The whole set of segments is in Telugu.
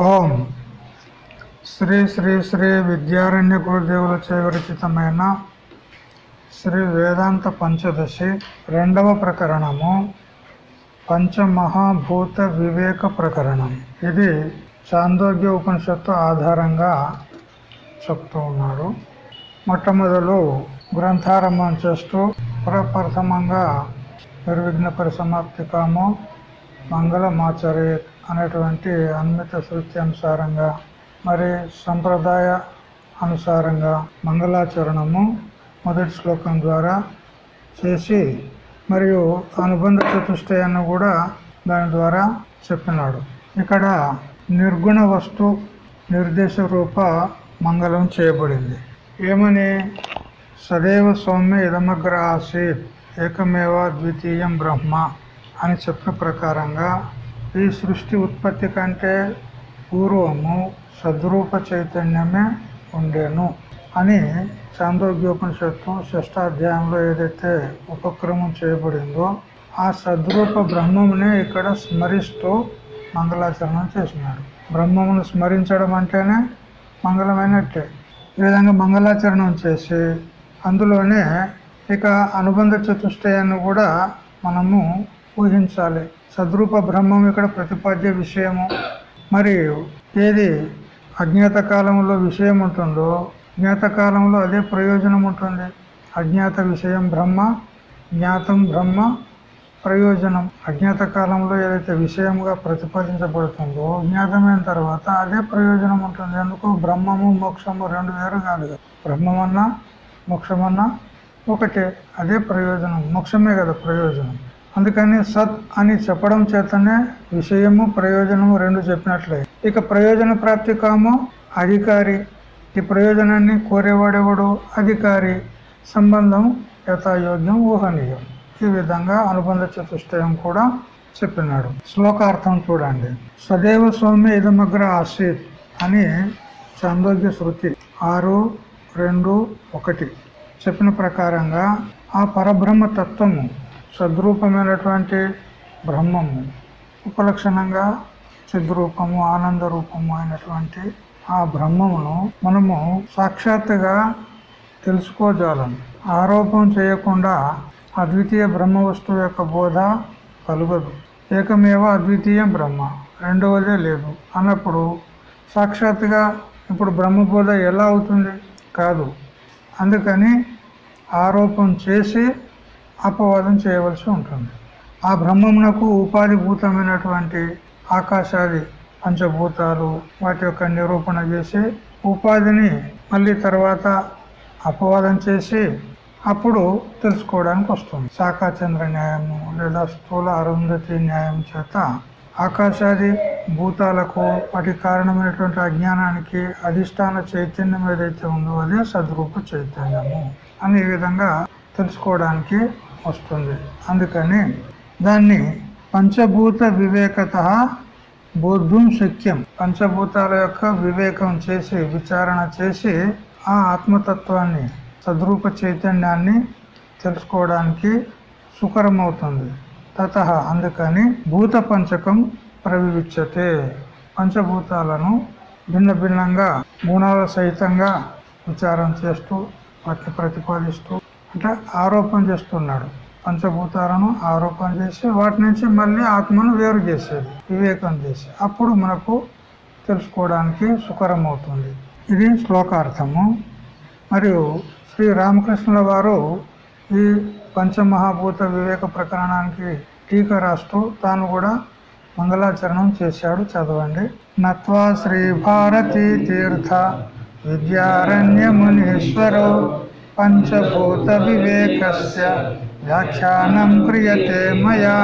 ఓం. శ్రీ శ్రీ శ్రీ విద్యారణ్య గురుదేవుల విరచితమైన శ్రీ వేదాంత పంచదశి రెండవ ప్రకరణము పంచమహాభూత వివేక ప్రకరణం. ఇది చాందోగ్య ఉపనిషత్తు ఆధారంగా చెప్తూ ఉన్నాడు. మొట్టమొదలు గ్రంథారంభం చేస్తూ ప్రప్రథమంగా నిర్విఘ్న పరిసమాప్తికాము మంగళమాచరే అనేటువంటి అన్మిత శృతి అనుసారంగా మరి సంప్రదాయ అనుసారంగా మంగళాచరణము మొదటి శ్లోకం ద్వారా చేసి మరియు అనుబంధ చతుష్టయాన్ని కూడా దాని ద్వారా చెప్పినాడు. ఇక్కడ నిర్గుణ వస్తు నిర్దేశ రూప మంగళం చేయబడింది. ఏమని? సదైవ సౌమ్య ఇదమగ్ర ఆసీత్ ఏకమేవ ద్వితీయం బ్రహ్మ అని చెప్పిన ప్రకారంగా ఈ సృష్టి ఉత్పత్తి కంటే పూర్వము సద్రూప చైతన్యమే ఉండేను అని చాందోగ్యోపనిషత్తు షష్టాధ్యాయంలో ఏదైతే ఉపక్రమం చేయబడిందో ఆ సద్రూప బ్రహ్మమునే ఇక్కడ స్మరిస్తూ మంగళాచరణం చేసినాడు. బ్రహ్మమును స్మరించడం అంటేనే మంగళమైనట్టే. ఈ విధంగా మంగళాచరణం చేసి అందులోనే ఇక అనుబంధ చతుష్టయాన్ని కూడా మనము పూజించాలి. సద్రూప బ్రహ్మం ఇక్కడ ప్రతిపాద్య విషయము. మరియు ఏది అజ్ఞాత కాలంలో విషయం ఉంటుందో జ్ఞాత కాలంలో అదే ప్రయోజనం ఉంటుంది. అజ్ఞాత విషయం బ్రహ్మ జ్ఞాతం బ్రహ్మ ప్రయోజనం. అజ్ఞాత కాలంలో ఏదైతే విషయంగా ప్రతిపాదించబడుతుందో జ్ఞాతమైన తర్వాత అదే ప్రయోజనం ఉంటుంది. ఎందుకు? బ్రహ్మము మోక్షము రెండు వేరు కాదు బ్రహ్మమన్నా మోక్షమన్నా ఒకటే. అదే ప్రయోజనం. మోక్షమే కదా ప్రయోజనం. అందుకని సత్ అని చెప్పడం చేతనే విషయము ప్రయోజనము రెండు చెప్పినట్లే. ఇక ప్రయోజన ప్రాప్తి కాము అధికారి. ఈ ప్రయోజనాన్ని కోరేవాడెవడు? అధికారి. సంబంధం యథాయోగ్యం ఊహనీయం. ఈ విధంగా అనుబంధ చతుష్టయం కూడా చెప్పినాడు. శ్లోకార్థం చూడండి. సదేవ సౌమ్య ఇదమగ్ర ఆసీత్ అని చాందోగ్య శృతి ఆరు రెండు ఒకటి చెప్పిన ప్రకారంగా ఆ పరబ్రహ్మ తత్వము సద్రూపమైనటువంటి బ్రహ్మము ఉపలక్షణంగా సిద్ధరూపము ఆనంద రూపము అయినటువంటి ఆ బ్రహ్మమును మనము సాక్షాత్తుగా తెలుసుకోజాలం. ఆరోపం చేయకుండా అద్వితీయ బ్రహ్మ వస్తువు యొక్క బోధ కలుగదు. ఏకమేవ అద్వితీయం బ్రహ్మ రెండవదే లేదు. అన్నప్పుడు సాక్షాత్తుగా ఇప్పుడు బ్రహ్మబోధ ఎలా అవుతుంది? కాదు. అందుకని ఆరోపం చేసి అపవాదం చేయవలసి ఉంటుంది. ఆ బ్రహ్మమునకు ఉపాధిభూతమైనటువంటి ఆకాశాది పంచభూతాలు వాటి యొక్క నిరూపణ చేసి ఉపాధిని మళ్ళీ తర్వాత అపవాదం చేసి అప్పుడు తెలుసుకోవడానికి వస్తుంది. శాఖాచంద్ర న్యాయము లేదా స్థూల అరుంధతి న్యాయం చేత ఆకాశాది భూతాలకు వాటి కారణమైనటువంటి అజ్ఞానానికి అధిష్టాన చైతన్యం ఏదైతే ఉందో అదే సద్రూప చైతన్యము అనే విధంగా తెలుసుకోవడానికి వస్తుంది. అందుకని దాన్ని పంచభూత వివేకత బోధం శక్యం. పంచభూతాల యొక్క వివేకం చేసి విచారణ చేసి ఆ ఆత్మతత్వాన్ని సద్రూప చైతన్యాన్ని తెలుసుకోవడానికి సుకరమవుతుంది. తత అందుకని భూత పంచకం ప్రవివిచ్చతే పంచభూతాలను భిన్న భిన్నంగా గుణాల సహితంగా విచారం చేస్తూ వాటిని ప్రతిపాదిస్తూ అంటే ఆరోపణ చేస్తున్నాడు. పంచభూతాలను ఆరోపణ చేసి వాటి నుంచి మళ్ళీ ఆత్మను వేరు చేసేది వివేకం చేసి. అప్పుడు మనకు తెలుసుకోవడానికి సుకరం అవుతుంది ఇది శ్లోకార్థము. మరియు శ్రీ రామకృష్ణుల వారు ఈ పంచమహాభూత వివేక ప్రకరణానికి టీకా రాస్తూ తాను కూడా మంగళాచరణం చేశాడు. చదవండి. నత్వా శ్రీ భారతీ తీర్థ విద్యారణ్య మునీశ్వరో పంచభూత వివేకస్య వ్యాఖ్యానం క్రియతే మయా.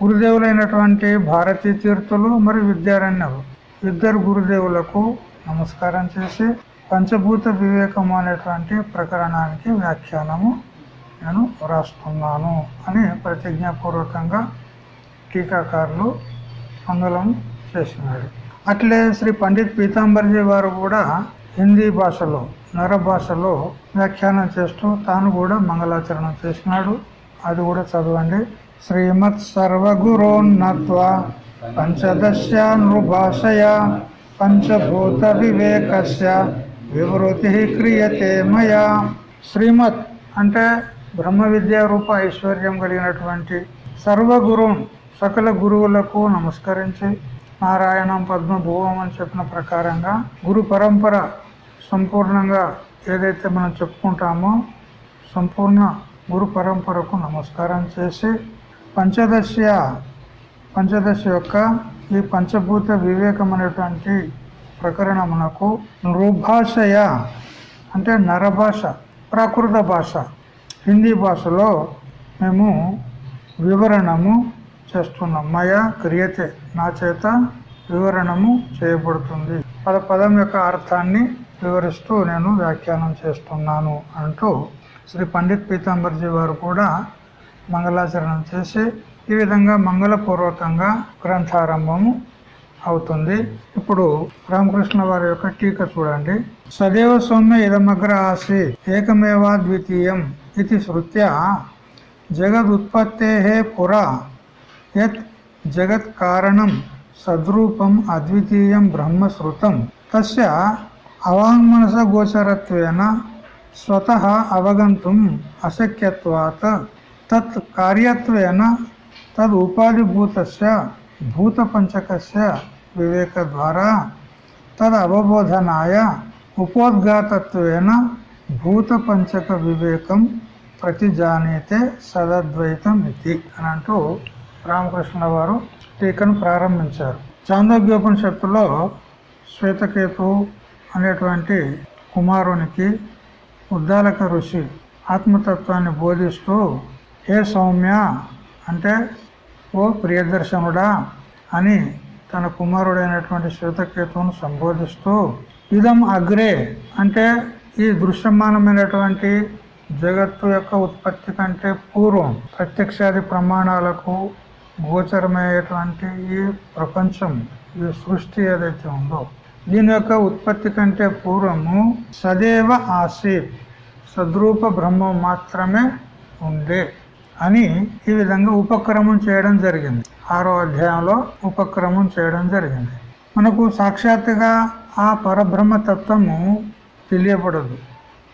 గురుదేవులైనటువంటి భారతీ తీర్థులు మరియు విద్యారణ్యులు ఇద్దరు గురుదేవులకు నమస్కారం చేసి పంచభూత వివేకం అనేటువంటి ప్రకరణానికి వ్యాఖ్యానము నేను రాస్తున్నాను అని ప్రతిజ్ఞాపూర్వకంగా టీకాకారులు మంగళం చేసినాడు అట్లే శ్రీ పండిత్ పీతాంబర్జీ వారు కూడా హిందీ భాషలో నర భాషలో వ్యాఖ్యానం చేస్తూ తాను కూడా మంగళాచరణం చేసినాడు. అది కూడా చదవండి. శ్రీమత్ సర్వగురోన్నత్వ పంచదశ్యా నృభాషయా పంచభూత వివేకస్య వివృతి క్రియతే మయా. శ్రీమత్ అంటే బ్రహ్మ విద్యా రూప ఐశ్వర్యం కలిగినటువంటి సర్వగురు సకల గురువులకు నమస్కరించి నారాయణం పద్మభూవం అని చెప్పిన ప్రకారంగా గురు పరంపర సంపూర్ణంగా ఏదైతే మనం చెప్పుకుంటామో సంపూర్ణ గురు పరంపరకు నమస్కారం చేసి పంచదశ పంచదశ యొక్క ఈ పంచభూత వివేకం అనేటువంటి ప్రకరణమునకు నృభాషయ అంటే నరభాష ప్రాకృత భాష హిందీ భాషలో మేము వివరణము చేస్తున్నాం. మయా క్రియతే నా చేత వివరణము చేయబడుతుంది. పద పదం యొక్క అర్థాన్ని వివరిస్తూ నేను వ్యాఖ్యానం చేస్తున్నాను అంటూ శ్రీ పండిత్ పీతాంబర్జీ వారు కూడా మంగళాచరణం చేసి ఈ విధంగా మంగళపూర్వకంగా గ్రంథారంభము అవుతుంది. ఇప్పుడు రామకృష్ణ వారి యొక్క టీక చూడండి. సదేవ సౌమ్య ఇదమగ్ర ఆసి ఏకమేవా ద్వితీయం ఇది శృత్య జగదుత్పత్తే పురా యత్ జగత్ కారణం సద్రూపం అద్వితీయం బ్రహ్మశ్రుతం తస్య అవాంగ్మనస గోచరత్వేన స్వతః అవగంతుం అశక్యత్వాత్ తత్ కార్యత్వేన తద్ ఉపాధిభూతస్య భూతపంచకస్య వివేక ద్వారా తద్ అవబోధనాయ ఉపోద్ఘాతత్వేన భూతపంచక వివేకం ప్రతిజానీతే సదద్వైతం ఇది అని అంటూ రామకృష్ణ వారు టీకను ప్రారంభించారు. చాందోగ్యోపనిషత్తులో శ్వేతకేతు అనేటువంటి కుమారునికి ఉద్దాలక ఋషి ఆత్మతత్వాన్ని బోధిస్తూ హే సౌమ్య అంటే ఓ ప్రియదర్శనుడా అని తన కుమారుడైనటువంటి శ్వేతకేతువును సంబోధిస్తూ ఇదం అగ్రే అంటే ఈ దృశ్యమానమైనటువంటి జగత్తు యొక్క ఉత్పత్తి కంటే పూర్వం ప్రత్యక్షాది ప్రమాణాలకు గోచరమయ్యేటువంటి ఈ ప్రపంచం ఈ సృష్టి ఏదైతే ఉందో. దీని యొక్క ఉత్పత్తి కంటే పూర్వము సదేవ ఆసీత్ సద్రూప బ్రహ్మం మాత్రమే ఉండే అని ఈ విధంగా ఉపక్రమం చేయడం జరిగింది. ఆరో అధ్యాయంలో ఉపక్రమం చేయడం జరిగింది. మనకు సాక్షాత్తుగా ఆ పరబ్రహ్మ తత్వము తెలియబడదు.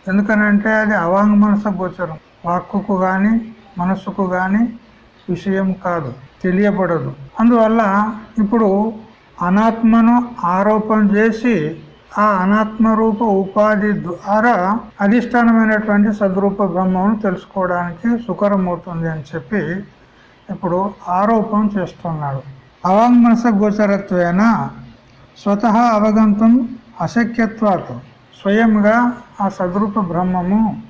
ఎందుకనంటే అది అవాంగ మనస గోచరం. వాక్కుకు కానీ మనస్సుకు కానీ విషయం కాదు. తెలియబడదు. అందువల్ల ఇప్పుడు అనాత్మను ఆరోపణ చేసి ఆ అనాత్మరూప ఉపాధి ద్వారా అధిష్టానమైనటువంటి సద్రూప బ్రహ్మను తెలుసుకోవడానికి సుకరమవుతుంది అని చెప్పి ఇప్పుడు ఆరోపణ చేస్తున్నాడు. అవాంగ్మనస గోచరత్వేన స్వతహా అవగంతం అశక్యత్వాత్. స్వయంగా ఆ సద్రూప బ్రహ్మము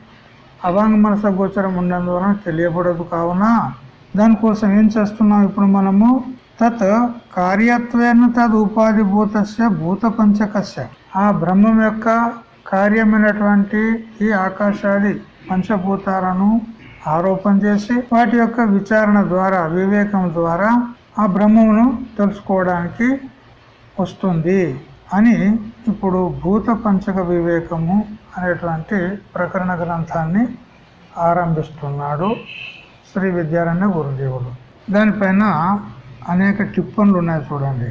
అవాంగ్ మనస గోచరం ఉన్నందువలన తెలియబడదు కావున దానికోసం ఏం చేస్తున్నాం ఇప్పుడు మనము? తత్ కార్యత్వేన తద్ ఉపాధి భూతస్య భూత పంచకస్య ఆ బ్రహ్మం యొక్క కార్యమైనటువంటి ఈ ఆకాశాది పంచభూతాలను ఆరోపణ చేసి వాటి యొక్క విచారణ ద్వారా వివేకం ద్వారా ఆ బ్రహ్మమును తెలుసుకోవడానికి వస్తుంది అని ఇప్పుడు భూత పంచక వివేకము అనేటువంటి ప్రకరణ గ్రంథాన్ని ఆరంభిస్తున్నాడు శ్రీ విద్యారణ్య గురుదేవుడు దానిపైన అనేక టిప్పన్లు ఉన్నాయి చూడండి.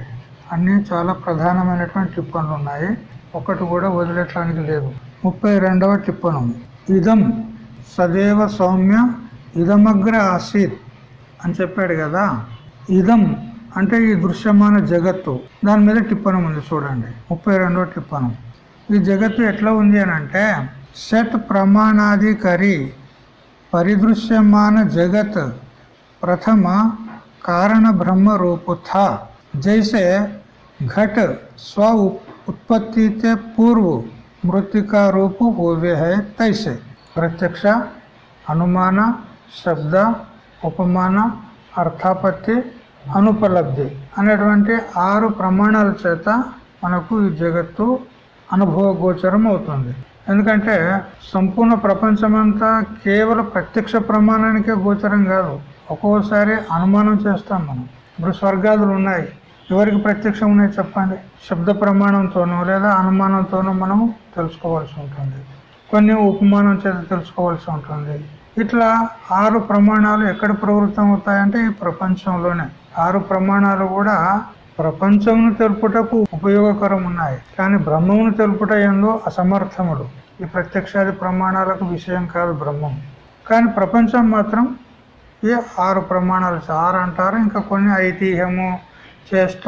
అన్నీ చాలా ప్రధానమైనటువంటి టిప్పన్లు ఉన్నాయి. ఒకటి కూడా వదిలేటానికి లేదు. ముప్పై రెండవ టిప్పను ఇదం సదేవ సౌమ్య ఇదమగ్ర ఆసీత్ అని చెప్పాడు కదా. ఇదం అంటే ఈ దృశ్యమాన జగత్తు. దాని మీద టిప్పనం ఉంది చూడండి. ముప్పై రెండవ టిప్పనం ఈ జగత్తు ఎట్లా ఉంది అని అంటే షట్ ప్రమాణాధికరి పరిదృశ్యమాన జగత్ ప్రథమ కారణ బ్రహ్మ रूप था जैसे घट स्व उत्पत्ति के पूर्व मृतिका रूप हुए है तैसे ప్రత్యక్ష అనుమాన శబ్ద ఉపమాన అర్థాపత్తి అనుపలబ్ధి అనేటువంటి ఆరు ప్రమాణాల చేత మనకు ఈ జగత్తు అనుభవ గోచరం అవుతుంది ఎందుకంటే సంపూర్ణ ప్రపంచమంతా కేవలం ప్రత్యక్ష ప్రమాణానికే గోచరం కాదు ఒక్కోసారి అనుమానం చేస్తాం మనం. ఇప్పుడు స్వర్గాదులు ఉన్నాయి. ఎవరికి ప్రత్యక్షం ఉన్నాయి చెప్పండి. శబ్ద ప్రమాణంతోనో లేదా అనుమానంతోనో మనం తెలుసుకోవాల్సి ఉంటుంది. కొన్ని ఉపమానం చేత తెలుసుకోవాల్సి ఉంటుంది. ఇట్లా ఆరు ప్రమాణాలు ఎక్కడ ప్రవృత్తం అవుతాయంటే ఈ ప్రపంచంలోనే. ఆరు ప్రమాణాలు కూడా ప్రపంచమును తెలుపుటకు ఉపయోగకరం ఉన్నాయి. కానీ బ్రహ్మమును తెలుపుట ఎందో అసమర్థముడు ఈ ప్రత్యక్షాది ప్రమాణాలకు విషయం కాదు బ్రహ్మం. కానీ ప్రపంచం మాత్రం ఈ ఆరు ప్రమాణాలు ఆరు అంటారు. ఇంకా కొన్ని ఐతిహ్యము చేష్ట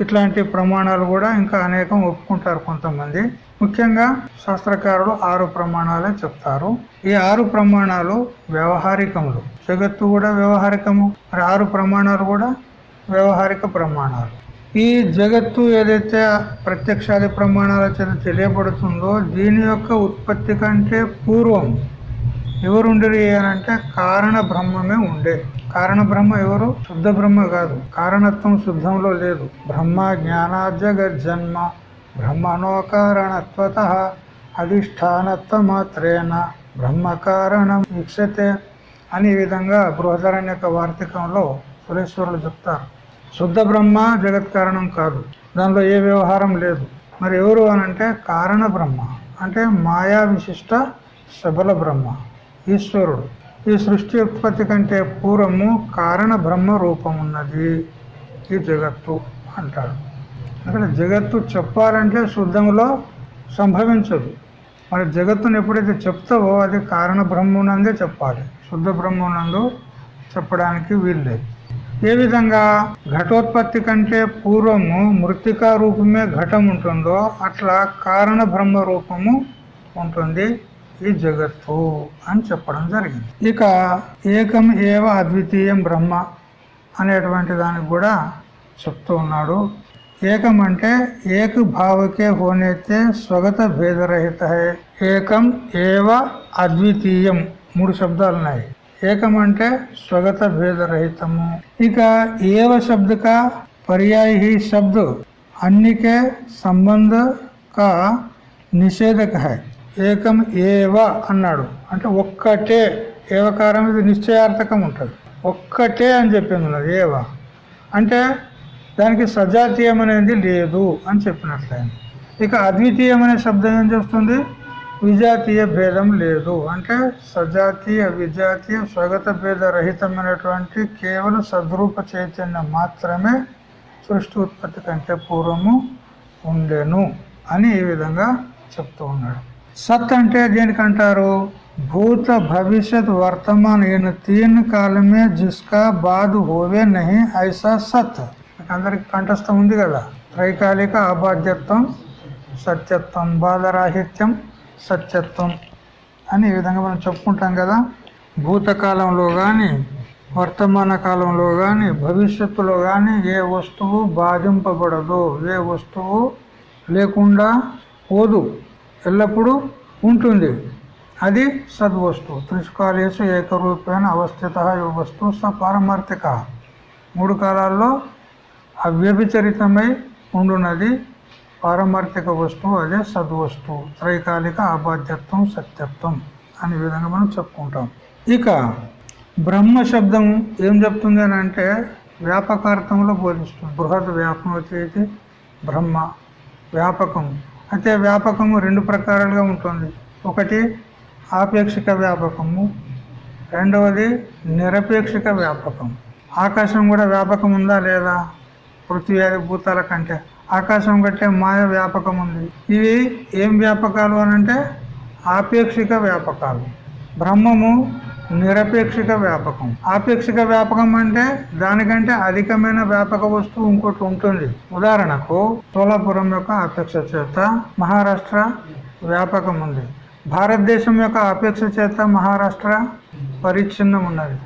ఇట్లాంటి ప్రమాణాలు కూడా ఇంకా అనేకం ఒప్పుకుంటారు కొంతమంది. ముఖ్యంగా శాస్త్రకారులు ఆరు ప్రమాణాలే చెప్తారు. ఈ ఆరు ప్రమాణాలు వ్యవహారికములు. జగత్తు కూడా వ్యవహారికము. మరి ఆరు ప్రమాణాలు కూడా వ్యవహారిక ప్రమాణాలు. ఈ జగత్తు ఏదైతే ప్రత్యక్షాది ప్రమాణాల చేత తెలియబడుతుందో దీని యొక్క ఉత్పత్తి కంటే పూర్వం ఎవరుండరు అంటే కారణ బ్రహ్మమే ఉండే కారణ బ్రహ్మ ఎవరు? శుద్ధ బ్రహ్మ కాదు. కారణత్వం శుద్ధంలో లేదు. బ్రహ్మ జ్ఞాన జగజ్జన్మ బ్రహ్మణో కారణత్వత అధిష్టానత్వ మాత్రేన బ్రహ్మ కారణం వీక్షతే అని విధంగా బృహదరణ్యక వార్తికంలో సురేశ్వరులు చెప్తారు. శుద్ధ బ్రహ్మ జగత్ కారణం కాదు. దానిలో ఏ వ్యవహారం లేదు. మరి ఎవరు అనంటే కారణ బ్రహ్మ. అంటే మాయా విశిష్ట సబల బ్రహ్మ. ఈశ్వరుడు. ఈ సృష్టి ఉత్పత్తి కంటే పూర్వము కారణ బ్రహ్మ రూపం ఉన్నది ఈ జగత్తు అంటాడు. అక్కడ జగత్తు చెప్పాలంటే శుద్ధంలో సంభవించదు. మరి జగత్తును ఎప్పుడైతే చెప్తావో అది కారణ బ్రహ్మనందే చెప్పాలి. శుద్ధ బ్రహ్మనందు చెప్పడానికి వీల్లేదు. ఏ విధంగా ఘటోత్పత్తి కంటే పూర్వము మృతికా రూపమే ఘటం ఉంటుందో అట్లా కారణ బ్రహ్మ రూపము ఉంటుంది. ఈ జగత్తు అని చెప్పడం జరిగింది. ఇక ఏకం ఏవ అద్వితీయం బ్రహ్మ అనేటువంటి దానికి కూడా చెప్తూ ఉన్నాడు. ఏకం అంటే ఏక భావకే హోనైతే స్వగత భేదరహిత ఏకం ఏవ అద్వితీయం మూడు శబ్దాలు ఉన్నాయి. ఏకం అంటే స్వగత భేదరహితము. ఇక ఏవ శబ్దక పర్యాయ శబ్దు. అన్నికే సంబంధ నిషేధక హై ఏకం ఏవ అన్నాడు. అంటే ఒక్కటే ఏవకారం ఇది నిశ్చయార్థకం ఉంటుంది. ఒక్కటే అని చెప్పింది ఉన్నది ఏవ. అంటే దానికి సజాతీయం అనేది లేదు అని చెప్పినట్లయింది ఇక అద్వితీయం అనే శబ్దం ఏం చెప్తుంది విజాతీయ భేదం లేదు. అంటే సజాతీయ విజాతీయ స్వగత భేద రహితమైనటువంటి కేవలం సద్రూప చైతన్యం మాత్రమే సృష్టి ఉత్పత్తి కంటే పూర్వము ఉండెను అని ఈ విధంగా చెప్తూ ఉన్నాడు. సత్ అంటే దేనికంటారు? భూత భవిష్యత్ వర్తమాన్ ఈయన తీన్ కాలమే జిస్కా బాద్ హోవే నహి ఐసా సత్. అందరికి కంఠస్థం ఉంది కదా. త్రైకాలిక అబాధ్యత్వం సత్యత్వం బాధరాహిత్యం సత్యత్వం అని ఈ విధంగా మనం చెప్పుకుంటాం కదా. భూతకాలంలో కానీ వర్తమాన కాలంలో కానీ భవిష్యత్తులో కానీ ఏ వస్తువు బాధింపబడదు. ఏ వస్తువు లేకుండా పోదు. ఎల్లప్పుడూ ఉంటుంది. అది సద్వస్తు. త్రిష్కాలేసు ఏకరూపేణ అవస్థిత వస్తువు స పారమార్థిక. మూడు కాలాల్లో అవ్యభిచరితమై ఉండున్నది పారమార్థిక వస్తువు అదే సద్వస్తువు త్రైకాలిక అబాధ్యత్వం సత్యత్వం అనే విధంగా మనం చెప్పుకుంటాం. ఇక బ్రహ్మ శబ్దం ఏం చెప్తుంది అని అంటే వ్యాపకార్థంలో బోధిస్తుంది. బృహద్ వ్యాపం వచ్చేది బ్రహ్మ. వ్యాపకం అయితే వ్యాపకము రెండు ప్రకారాలుగా ఉంటుంది. ఒకటి ఆపేక్షిక వ్యాపకము రెండవది నిరపేక్షిక వ్యాపకం ఆకాశం కూడా వ్యాపకం ఉందా లేదా? పృథ్వీ భూతాల కంటే. ఆకాశం కంటే మాయ వ్యాపకం ఉంది. ఇవి ఏం వ్యాపకాలు అనంటే ఆపేక్షిక వ్యాపకాలు. బ్రహ్మము నిరపేక్షిక వ్యాపకం. ఆపేక్షిక వ్యాపకం అంటే దానికంటే అధికమైన వ్యాపక వస్తువు ఇంకోటి ఉంటుంది. ఉదాహరణకు సోలాపురం యొక్క ఆపేక్ష చేత మహారాష్ట్ర వ్యాపకం ఉంది. భారతదేశం యొక్క ఆపేక్ష చేత మహారాష్ట్ర పరిచ్ఛిన్నం ఉన్నది.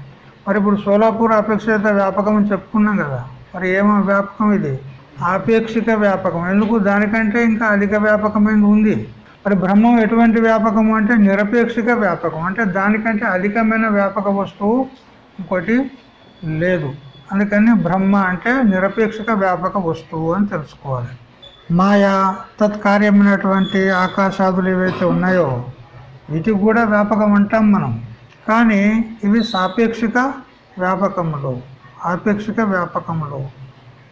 మరి ఇప్పుడు సోలాపూర్ ఆపేక్ష చేత వ్యాపకం అని చెప్పుకున్నాం కదా మరి ఏమో వ్యాపకం ఇది? ఆపేక్షిక వ్యాపకం. ఎందుకు? దానికంటే ఇంకా అధిక వ్యాపకమైంది ఉంది? మరి బ్రహ్మం ఎటువంటి వ్యాపకం అంటే నిరపేక్షిక వ్యాపకం. అంటే దానికంటే అధికమైన వ్యాపక వస్తువు ఇంకోటి లేదు. అందుకని బ్రహ్మ అంటే నిరపేక్షిక వ్యాపక వస్తువు అని తెలుసుకోవాలి. మాయా తత్కార్యమైనటువంటి ఆకాశాదులు ఏవైతే ఉన్నాయో వీటికి కూడా వ్యాపకం అంటాం మనం. కానీ ఇవి సాపేక్షిక వ్యాపకములు ఆపేక్షిక వ్యాపకములు.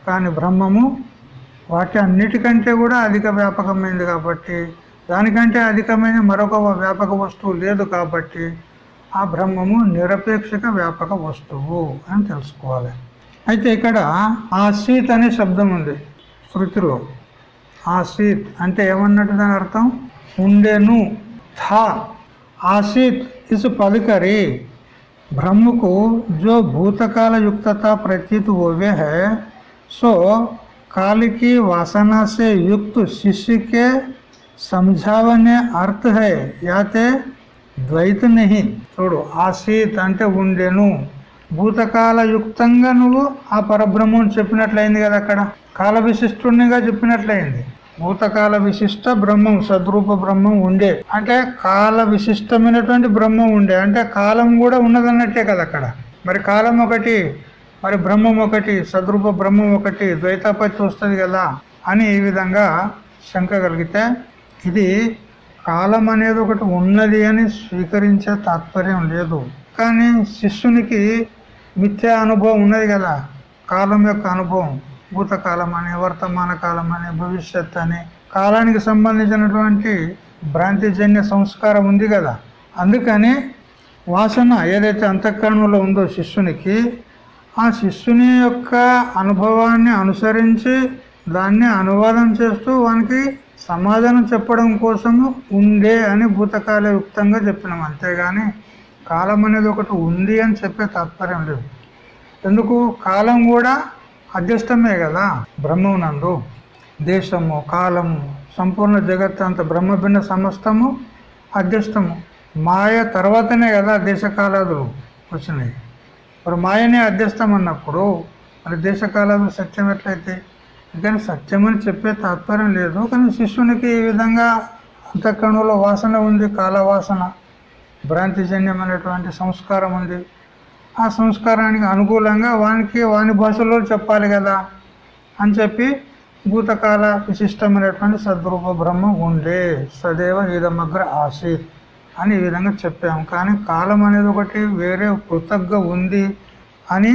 కానీ బ్రహ్మము వాటి అన్నిటికంటే కూడా అధిక వ్యాపకమైంది కాబట్టి దానికంటే అధికమైన మరొక వ్యాపక వస్తువు లేదు కాబట్టి ఆ బ్రహ్మము నిరపేక్షక వ్యాపక వస్తువు అని తెలుసుకోవాలి. అయితే ఇక్కడ ఆ సీత్ అనే శబ్దం ఉంది శృతిలో. ఆ సీత్ అంటే ఏమన్నట్టు దాని అర్థం? ఉండేను. థా. ఆ సీత్ ఇసు పలికరి. బ్రహ్మకు జో భూతకాల యుక్తత ప్రతీత ఓవే హే సో కాలికి వాసనాసే యుక్తు శిష్యుకే సంజావనే అర్థ హే యాతే ద్వైత నహి చూడు ఆసీత్ అంటే ఉండెను భూతకాల యుక్తంగా నువ్వు ఆ పరబ్రహ్మం చెప్పినట్లయింది కదా అక్కడ కాల విశిష్టునిగా చెప్పినట్లయింది భూతకాల విశిష్ట బ్రహ్మం సద్రూప బ్రహ్మం ఉండే అంటే కాల విశిష్టమైనటువంటి బ్రహ్మం ఉండే. అంటే కాలం కూడా ఉన్నదన్నట్టే కదా అక్కడ. మరి కాలం ఒకటి మరి బ్రహ్మం ఒకటి సద్రూప బ్రహ్మం ఒకటి ద్వైతాపత్తి వస్తుంది కదా అని ఈ విధంగా శంక కలిగితే ఇది కాలం అనేది ఒకటి ఉన్నది అని స్వీకరించే తాత్పర్యం లేదు. కానీ శిష్యునికి మిథ్యా అనుభవం ఉన్నది కదా. కాలం యొక్క అనుభవం భూతకాలం అని వర్తమాన కాలం అని భవిష్యత్ అని కాలానికి సంబంధించినటువంటి భ్రాంతిజన్య సంస్కారం ఉంది కదా. అందుకని వాసన ఏదైతే అంతఃకరణలో ఉందో శిష్యునికి ఆ శిష్యుని యొక్క అనుభవాన్ని అనుసరించి దాన్ని అనువాదం చేస్తూ వానికి సమాధానం చెప్పడం కోసము ఉండే అని భూతకాల యుక్తంగా చెప్పినాం. అంతేగాని కాలం అనేది ఒకటి ఉంది అని చెప్పే తాత్పర్యం లేదు. ఎందుకు? కాలం కూడా అధ్యష్టమే కదా బ్రహ్మనందు దేశము కాలము సంపూర్ణ జగత్ అంత బ్రహ్మభిన్న సమస్తము అధ్యష్టము మాయ తర్వాతనే కదా దేశకాలాదులు వచ్చినాయి. మరి మాయనే అధ్యస్థం అన్నప్పుడు మరి దేశకాలాదులు సత్యం ఎట్లయితే? కానీ సత్యం అని చెప్పే తాత్పర్యం లేదు. కానీ శిష్యునికి ఈ విధంగా అంతఃకరణలో వాసన ఉంది కాలవాసన భ్రాంతిజన్యమైనటువంటి సంస్కారం ఉంది. ఆ సంస్కారానికి అనుకూలంగా వానికి వాని భాషలో చెప్పాలి కదా అని చెప్పి భూతకాల విశిష్టమైనటువంటి సద్రూప బ్రహ్మ ఉండే. సదేవ ఇదమగ్ర ఆసీత్ అని ఈ విధంగా చెప్పాము. కానీ కాలం అనేది ఒకటి వేరే పృథగ్గా ఉంది అని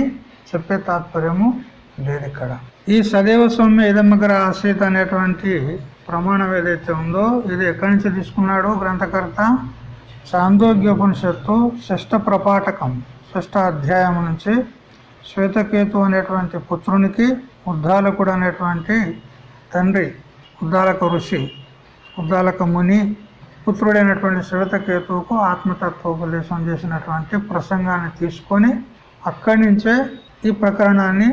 చెప్పే తాత్పర్యము లేదు ఇక్కడ. ఈ సదేవ సౌమ్య ఇదమ్మగర ఆశ్రిత అనేటువంటి ప్రమాణం ఏదైతే ఉందో ఇది ఎక్కడి నుంచి తీసుకున్నాడో గ్రంథకర్త చాందోగ్యోపనిషత్తు షష్ట ప్రపాఠకం షష్ట అధ్యాయం నుంచి శ్వేతకేతు అనేటువంటి పుత్రునికి ఉద్దాలకుడు అనేటువంటి తండ్రి ఉద్దాలక ఋషి ఉద్దాలక ముని పుత్రుడైనటువంటి శ్వేతకేతువుకు ఆత్మతత్వోపదేశం చేసినటువంటి ప్రసంగాన్ని తీసుకొని అక్కడి నుంచే ఈ ప్రకరణాన్ని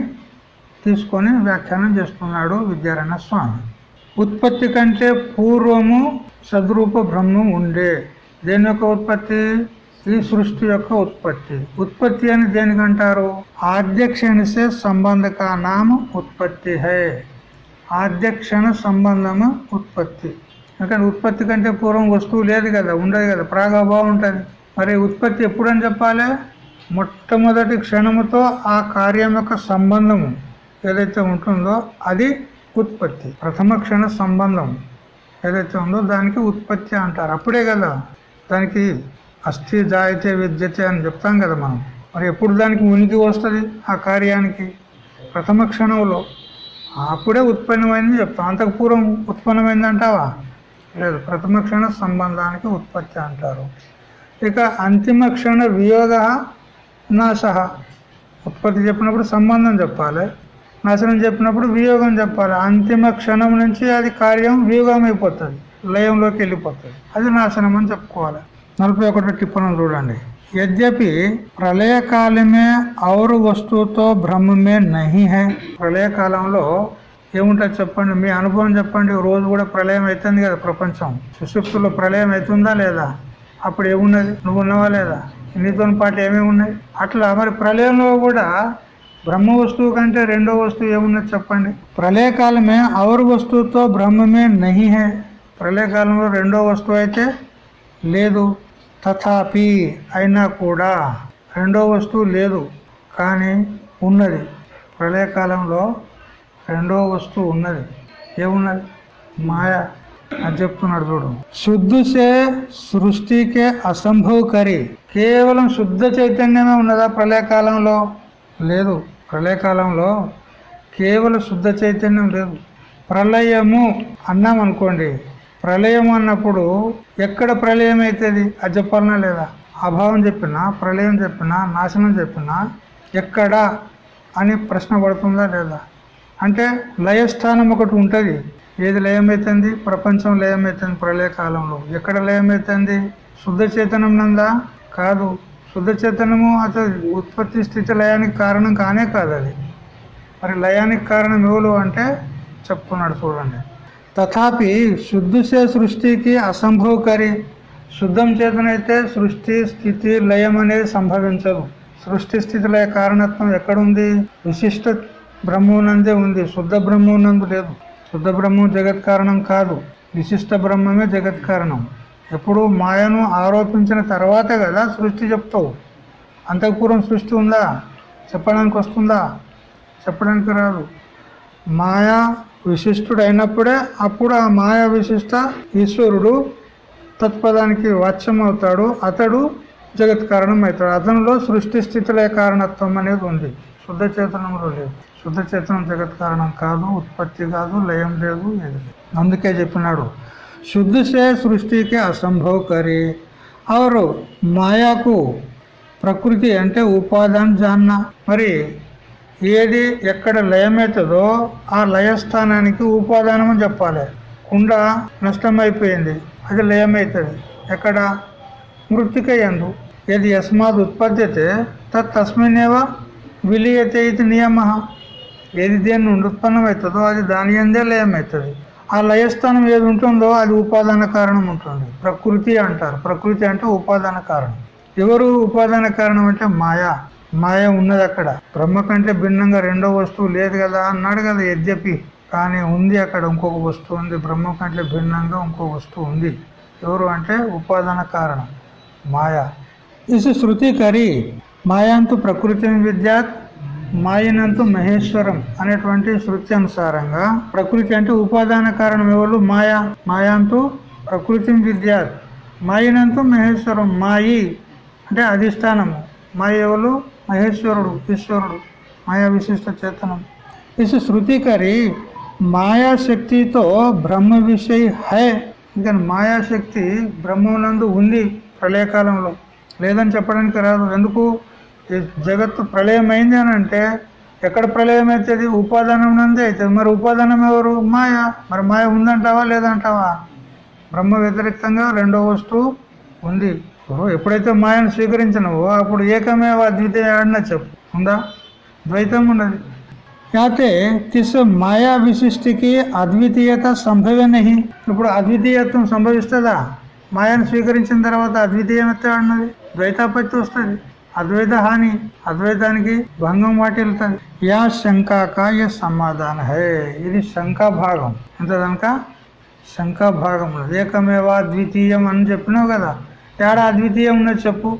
తీసుకొని వ్యాఖ్యానం చేస్తున్నాడు విద్యారాయణ స్వామి. ఉత్పత్తి కంటే పూర్వము సద్రూప బ్రహ్మం ఉండే. దేని యొక్క ఉత్పత్తి? ఈ సృష్టి యొక్క ఉత్పత్తి. ఉత్పత్తి అని దేనికంటారు ఆద్యక్షణసే సంబంధక నామ ఉత్పత్తి హై. ఆద్యక్షణ సంబంధము ఉత్పత్తి. ఎందుకంటే ఉత్పత్తి కంటే పూర్వం వస్తువు లేదు కదా ఉండదు కదా ప్రాగభావం ఉంటుంది మరి ఉత్పత్తి ఎప్పుడని చెప్పాలి? మొట్టమొదటి క్షణముతో ఆ కార్యం యొక్క సంబంధము. ఏదైతే ఉంటుందో అది ఉత్పత్తి ప్రథమ క్షణ సంబంధం. ఏదైతే ఉందో దానికి ఉత్పత్తి అంటారు. అప్పుడే కదా దానికి అస్థి జాయితే విద్యతే అని చెప్తాం కదా మనం. మరి ఎప్పుడు దానికి ఉనికి వస్తుంది ఆ కార్యానికి? ప్రథమ క్షణంలో. అప్పుడే ఉత్పన్నమైంది చెప్తాం. అంతకు పూర్వం ఉత్పన్నమైంది అంటావా? లేదు ప్రథమ క్షణ సంబంధానికి ఉత్పత్తి అంటారు. ఇక అంతిమ క్షణ వియోగ నాశ ఉత్పత్తి చెప్పినప్పుడు సంబంధం చెప్పాలి. నాశనం చెప్పినప్పుడు వియోగం చెప్పాలి. అంతిమ క్షణం నుంచి అది కార్యం వియోగం అయిపోతుంది లయంలోకి వెళ్ళిపోతుంది. అది నాశనం అని చెప్పుకోవాలి. నలభై ఒకటో టిప్పణం చూడండి. యద్యపి ప్రళయ కాలమే ఔరు వస్తువుతో బ్రహ్మమే నహి హై. ప్రళయ కాలంలో ఏముంటుంది చెప్పండి? మీ అనుభవం చెప్పండి. రోజు కూడా ప్రళయం అవుతుంది కదా ప్రపంచం. సుశుప్తులో ప్రళయం అవుతుందా లేదా? అప్పుడు ఏమున్నది? నువ్వు ఉన్నావా లేదా? నీతో పాటు ఏమేమి ఉన్నాయి అట్లా మరి ప్రళయంలో కూడా బ్రహ్మ వస్తువు కంటే రెండో వస్తువు ఏమున్నది చెప్పండి? ప్రళయకాలమే ఔరు వస్తువుతో బ్రహ్మమే నహి హే. ప్రళయకాలంలో రెండో వస్తువు అయితే లేదు. తథాపి అయినా కూడా రెండో వస్తువు లేదు కానీ ఉన్నది. ప్రళయకాలంలో రెండో వస్తువు ఉన్నది. ఏమున్నది? మాయ. అని చెప్తున్నాడు చూడు. శుద్ధుసే సృష్టికే అసంభవకరి. కేవలం శుద్ధ చైతన్యమే ఉన్నదా ప్రళయకాలంలో? లేదు. ప్రళయకాలంలో కేవలం శుద్ధ చైతన్యం లేదు. ప్రళయము అన్నాం అనుకోండి. ప్రళయం అన్నప్పుడు ఎక్కడ ప్రళయం అవుతుంది అది చెప్పాలన్నా లేదా? అభావం చెప్పినా ప్రళయం చెప్పినా నాశనం చెప్పినా ఎక్కడ అని ప్రశ్న పడుతుందా లేదా? అంటే లయస్థానం ఒకటి ఉంటుంది. ఏది లయమైతుంది? ప్రపంచం లయమైతుంది ప్రళయ కాలంలో ఎక్కడ లయమవుతుంది శుద్ధ చైతన్యం నందా? కాదు. శుద్ధ చేతనము అతని ఉత్పత్తి స్థితి లయానికి కారణం కానే కాదు అది. మరి లయానికి కారణం ఎవరు అంటే చెప్పుకున్నాడు చూడండి. తథాపి శుద్ధిసే సృష్టికి అసంభవకరి శుద్ధం చేతనైతే సృష్టి స్థితి లయం అనేది సంభవించదు. సృష్టి స్థితి లయ కారణత్వం ఎక్కడుంది? విశిష్ట బ్రహ్మనందే ఉంది. శుద్ధ బ్రహ్మనందు లేదు. శుద్ధ బ్రహ్మం జగత్ కారణం కాదు. విశిష్ట బ్రహ్మమే జగత్ కారణం. ఎప్పుడు మాయను ఆరోపించిన తర్వాతే కదా సృష్టి చెప్తావు? అంతఃపూర్వం సృష్టి ఉందా? చెప్పడానికి వస్తుందా? చెప్పడానికి రాదు. మాయా విశిష్టుడు అయినప్పుడే అప్పుడు ఆ మాయా విశిష్ట ఈశ్వరుడు తత్పదానికి వాచ్యం అవుతాడు అతడు జగత్ కారణం అవుతాడు అతనిలో సృష్టి స్థితిలే కారణత్వం అనేది ఉంది. శుద్ధ చేతనంలో లేదు. శుద్ధ చేతనం జగత్ కారణం కాదు ఉత్పత్తి కాదు లయం లేదు ఏది లేదు. అందుకే చెప్పినాడు. శుద్ధిసే సృష్టికి అసంభవకరి అవరు మాయాకు ప్రకృతి అంటే ఉపాదాన్ జాన్న మరి ఏది ఎక్కడ లయమవుతుందో ఆ లయస్థానానికి ఉపాదానం అని చెప్పాలి కుండ నష్టమైపోయింది అది లయమవుతుంది ఎక్కడ మృతిక ఎందు ఏది యస్మాత్ ఉత్పద్యతే తత్ తస్మినేవ విలీయతే ఇది నియమ ఏది దేన్ని నుండి ఉత్పన్నమవుతుందో అది దాని ఎందే లయమవుతుంది ఆ లయస్థానం ఏది ఉంటుందో అది ఉపాదాన కారణం ఉంటుంది. ప్రకృతి అంటారు. ప్రకృతి అంటే ఉపాదాన కారణం. ఎవరు ఉపాదాన కారణం అంటే మాయా. మాయ ఉన్నది అక్కడ. బ్రహ్మ కంటే భిన్నంగా రెండో వస్తువు లేదు కదా అన్నాడు కదా యద్యపి. కానీ ఉంది అక్కడ ఇంకొక వస్తువు ఉంది. బ్రహ్మ కంటే భిన్నంగా ఇంకో వస్తువు ఉంది. ఎవరు అంటే ఉపాదాన కారణం. మాయా. ఇసు శృతి కరి మాయాంతు ప్రకృతి విద్యాత్ మాయనంతు మహేశ్వరం అనేటువంటి శృతి అనుసారంగా ప్రకృతి అంటే ఉపాదాన కారణం ఎవరు? మాయా. మాయాంతు ప్రకృతి విద్యాత్. మాయనంతు మహేశ్వరం. మాయి అంటే అధిష్టానము. మాయ ఎవరు? మహేశ్వరుడు ఈశ్వరుడు. మాయా విశిష్ట చేతనం. ఇసు శృతికరి మాయాశక్తితో బ్రహ్మ విషయ హై. ఇంకా మాయాశక్తి బ్రహ్మనందు ఉంది ప్రళయకాలంలో. లేదని చెప్పడానికి రాదు. ఎందుకు? జగత్తు ప్రళయమైంది అని అంటే ఎక్కడ ప్రళయం అవుతుంది ఉపాదానం నందే అవుతుంది మరి ఉపాదానం ఎవరు? మాయ. మరి మాయ ఉందంటావా లేదంటావా? బ్రహ్మ వ్యతిరేక్తంగా రెండో వస్తువు ఉంది. ఓ, ఎప్పుడైతే మాయను స్వీకరించినవో అప్పుడు ఏకమేవ అద్వితీయ ఆడినా చెప్పు. ఉందా? ద్వైతం ఉన్నది. అయితే తిస్ మాయా విశిష్టికి అద్వితీయత సంభవనహి ఇప్పుడు అద్వితీయత్వం సంభవిస్తుందా? మాయను స్వీకరించిన తర్వాత అద్వితీయత అన్నది ద్వైతాపత్తి వస్తుంది. అద్వైత హాని అద్వైతానికి భంగం వాటిల్తుంది యా శంకాక యా సమాధాన హే. ఇది శంకా భాగం. ఎంత కనుక? శంకాభాగం ఏకమేవా ద్వితీయం అని చెప్పినావు కదా. తేడా అద్వితీయం ఉన్నది చెప్పు.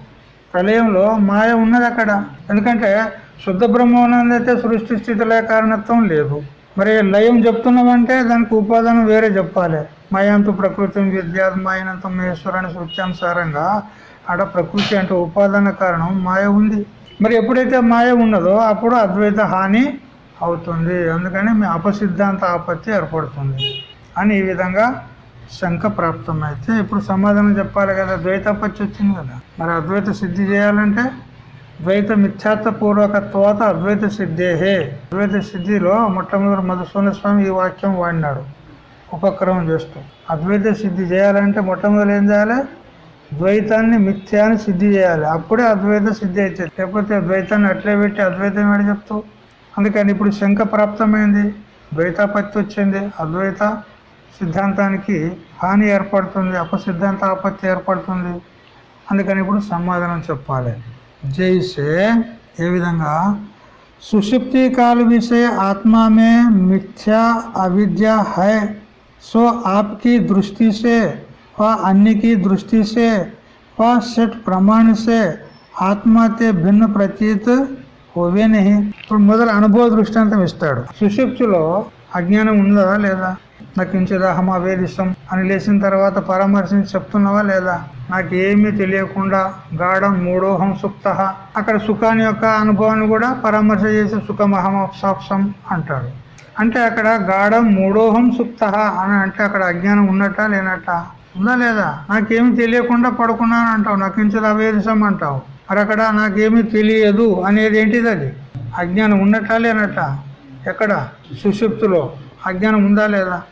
ప్రళయంలో మాయ ఉన్నది అక్కడ. ఎందుకంటే శుద్ధ బ్రహ్మోనందైతే సృష్టి స్థితిలే కారణత్వం లేదు. మరి లయం చెప్తున్నామంటే దానికి ఉపాదానం వేరే చెప్పాలి. మయాంతు ప్రకృతి విద్యా మాయనంత మహేశ్వరాన్ని సృత్యానుసారంగా ఆడ ప్రకృతి అంటే ఉపాదాన కారణం మాయ ఉంది. మరి ఎప్పుడైతే మాయ ఉన్నదో అప్పుడు అద్వైత హాని అవుతుంది. అందుకని మీ అపసిద్ధాంత ఆపత్తి ఏర్పడుతుంది అని ఈ విధంగా శంక ప్రాప్తమైతే ఇప్పుడు సమాధానం చెప్పాలి కదా. ద్వైతాపత్తి వచ్చింది కదా. మరి అద్వైత సిద్ధి చేయాలంటే ద్వైత మిథ్యాత్వ పూర్వకత్వాత అద్వైత సిద్ధేహే అద్వైత సిద్ధిలో మొట్టమొదటి మధుసూన స్వామి ఈ వాక్యం వాడినాడు. ఉపక్రమం చేస్తూ. అద్వైత సిద్ధి చేయాలంటే మొట్టమొదటి ఏం చేయాలి? ద్వైతాన్ని మిథ్యాన్ని సిద్ధి చేయాలి. అప్పుడే అద్వైత సిద్ధి అవుతుంది. లేకపోతే ద్వైతాన్ని అట్లే పెట్టి అద్వైతం ఏడు చెప్తూ అందుకని ఇప్పుడు శంక ప్రాప్తమైంది ద్వైతాపత్తి వచ్చింది. అద్వైత సిద్ధాంతానికి హాని ఏర్పడుతుంది అపసిద్ధాంత ఆపత్తి ఏర్పడుతుంది. అందుకని ఇప్పుడు సమాధానం చెప్పాలి. జైసే ఏ విధంగా? సుషుప్తి కాల విషయ ఆత్మామే మిథ్యా అవిద్య హై సో ఆప్కి దృష్టిసే व अन्य की दृष्टि से व सठ प्रमाण से ఆత్మ తే భిన్న ప్రతీత్ హోవే నహి ఇప్పుడు మొదలు అనుభవ దృష్టాంతం ఇస్తాడు సుషుప్తిలో అజ్ఞానం ఉందా లేదా నాకు ఇంచేదాహం అవేదిస్తాం అని లేచిన తర్వాత పరామర్శించి చెప్తున్నావా లేదా నాకు ఏమీ తెలియకుండా గాఢం మూడోహం సుప్త అక్కడ సుఖాన్ని యొక్క అనుభవాన్ని కూడా పరామర్శ చేసి సుఖమహం సాక్షం అంటాడు అంటే అక్కడ గాఢం మూడోహం సుప్త అని అంటే అక్కడ అజ్ఞానం ఉన్నట్ట లేనట్ట ఉందా లేదా? నాకేమి తెలియకుండా పడుకున్నాను అంటావు నాకించదు అవేదిసం అంటావు. మరి అక్కడ నాకేమీ తెలియదు అనేది ఏంటిది అది? అజ్ఞానం ఉన్నట్టా లేనట్ట? ఎక్కడ? సుషుప్తులో. అజ్ఞానం ఉందా లేదా?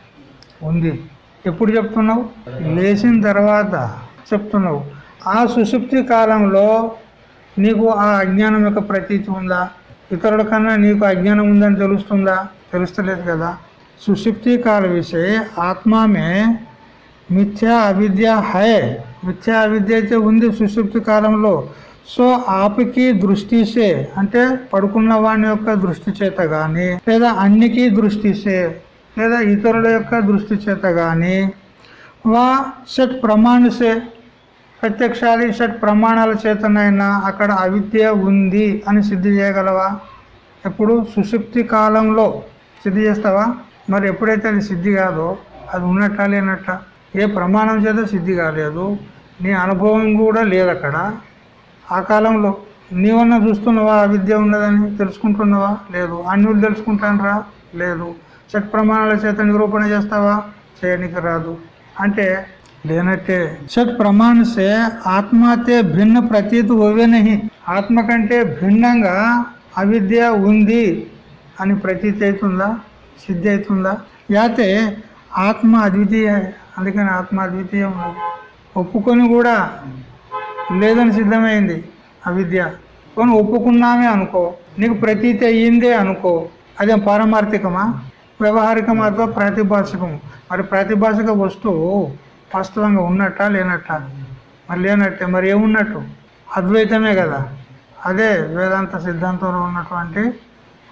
ఉంది. ఎప్పుడు చెప్తున్నావు? లేచిన తర్వాత చెప్తున్నావు. ఆ సుషుప్తి కాలంలో నీకు ఆ అజ్ఞానం యొక్క ప్రతీతి ఉందా? ఇతరుల కన్నా నీకు అజ్ఞానం ఉందని తెలుస్తుందా? తెలుస్తలేదు కదా. సుషుప్తి కాల విషయ ఆత్మామే మిథ్యా అవిద్య హై. మిథ్యా అవిద్య అయితే ఉంది సుషుప్తి కాలంలో. సో ఆపికి దృష్టిసే అంటే పడుకున్న వాని యొక్క దృష్టి చేత గాని లేదా అన్నికి దృష్టిసే లేదా ఇతరుల యొక్క దృష్టి చేత గాని వా షట్ ప్రమాణసే ప్రత్యక్షాది షట్ ప్రమాణాల చేతనైనా అక్కడ అవిద్య ఉంది అని సిద్ధి చేయగలవా? ఎప్పుడు? సుషుప్తి కాలంలో. సిద్ధి చేస్తావా? మరి ఎప్పుడైతే అది సిద్ధి కాదో అది ఉన్నట్ట లేనట్ట. ఏ ప్రమాణం చేత సిద్ధి కాలేదు. నీ అనుభవం కూడా లేదు అక్కడ ఆ కాలంలో నీవన్నా చూస్తున్నావా? అవిద్య ఉన్నదని తెలుసుకుంటున్నావా? లేదు. అన్యులు తెలుసుకుంటానరా? లేదు. చట్ ప్రమాణాల చేత నిరూపణ చేస్తావా? చేయనికి రాదు. అంటే లేనట్టే. షట్ ప్రమాణసే ఆత్మతే భిన్న ప్రతీతి ఓవేనహి ఆత్మ కంటే భిన్నంగా అవిద్య ఉంది అని ప్రతీతి అవుతుందా సిద్ధి అవుతుందా యాతే ఆత్మ అద్వితీయ అందుకని ఆత్మ అద్వితీయం ఒప్పుకొని కూడా లేదని సిద్ధమైంది అవిద్య కొన్ని ఒప్పుకున్నామే అనుకో నీకు ప్రతీతి అయ్యిందే అనుకో అదే పారమార్థికమా? వ్యవహారికమా అథవా ప్రాతిభాషికము. మరి ప్రాతిభాషిక వస్తువు వాస్తవంగా ఉన్నట్ట లేనట్ట? మరి లేనట్టే మరి ఏమున్నట్టు? అద్వైతమే కదా. అదే వేదాంత సిద్ధాంతంలో ఉన్నటువంటి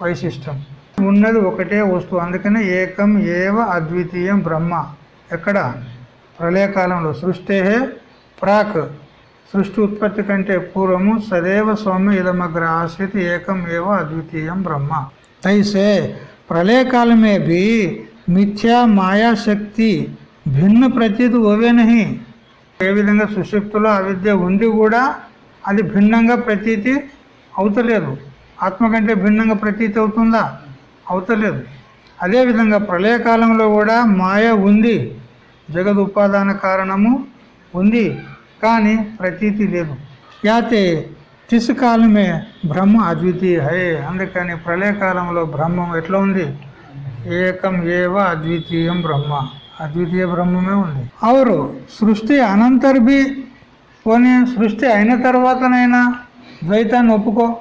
వైశిష్టం. ఉన్నది ఒకటే వస్తువు. అందుకనే ఏకం ఏవ అద్వితీయం బ్రహ్మ. ఎక్కడ? ప్రళయకాలంలో. సృష్టి ప్రాక్. సృష్టి ఉత్పత్తి కంటే పూర్వము సదేవ స్వామి ఇదమగ్ర ఏకం ఏవ అద్వితీయం బ్రహ్మ. తైసే ప్రళయకాలమే బి మిథ్యా మాయాశక్తి భిన్న ప్రతీతి ఓవేనహి ఏ విధంగా సుషుప్తులో అవిద్య ఉండి కూడా అది భిన్నంగా ప్రతీతి అవుతలేదు. ఆత్మ కంటే భిన్నంగా ప్రతీతి అవుతుందా? అవుతలేదు. అదేవిధంగా ప్రళయకాలంలో కూడా మాయ ఉంది. జగద్ ఉపాదాన కారణము ఉంది. కానీ ప్రతీతి లేదు. యాతే తిసుకాలమే బ్రహ్మ అద్వితీయ హే. అందుకని ప్రళయకాలంలో బ్రహ్మం ఎట్లా ఉంది? ఏకం ఏవ అద్వితీయం బ్రహ్మ. అద్వితీయ బ్రహ్మమే ఉంది. అవరు సృష్టి అనంతర్భి పోనీ సృష్టి అయిన తర్వాతనైనా ద్వైతాన్ని ఒప్పుకో.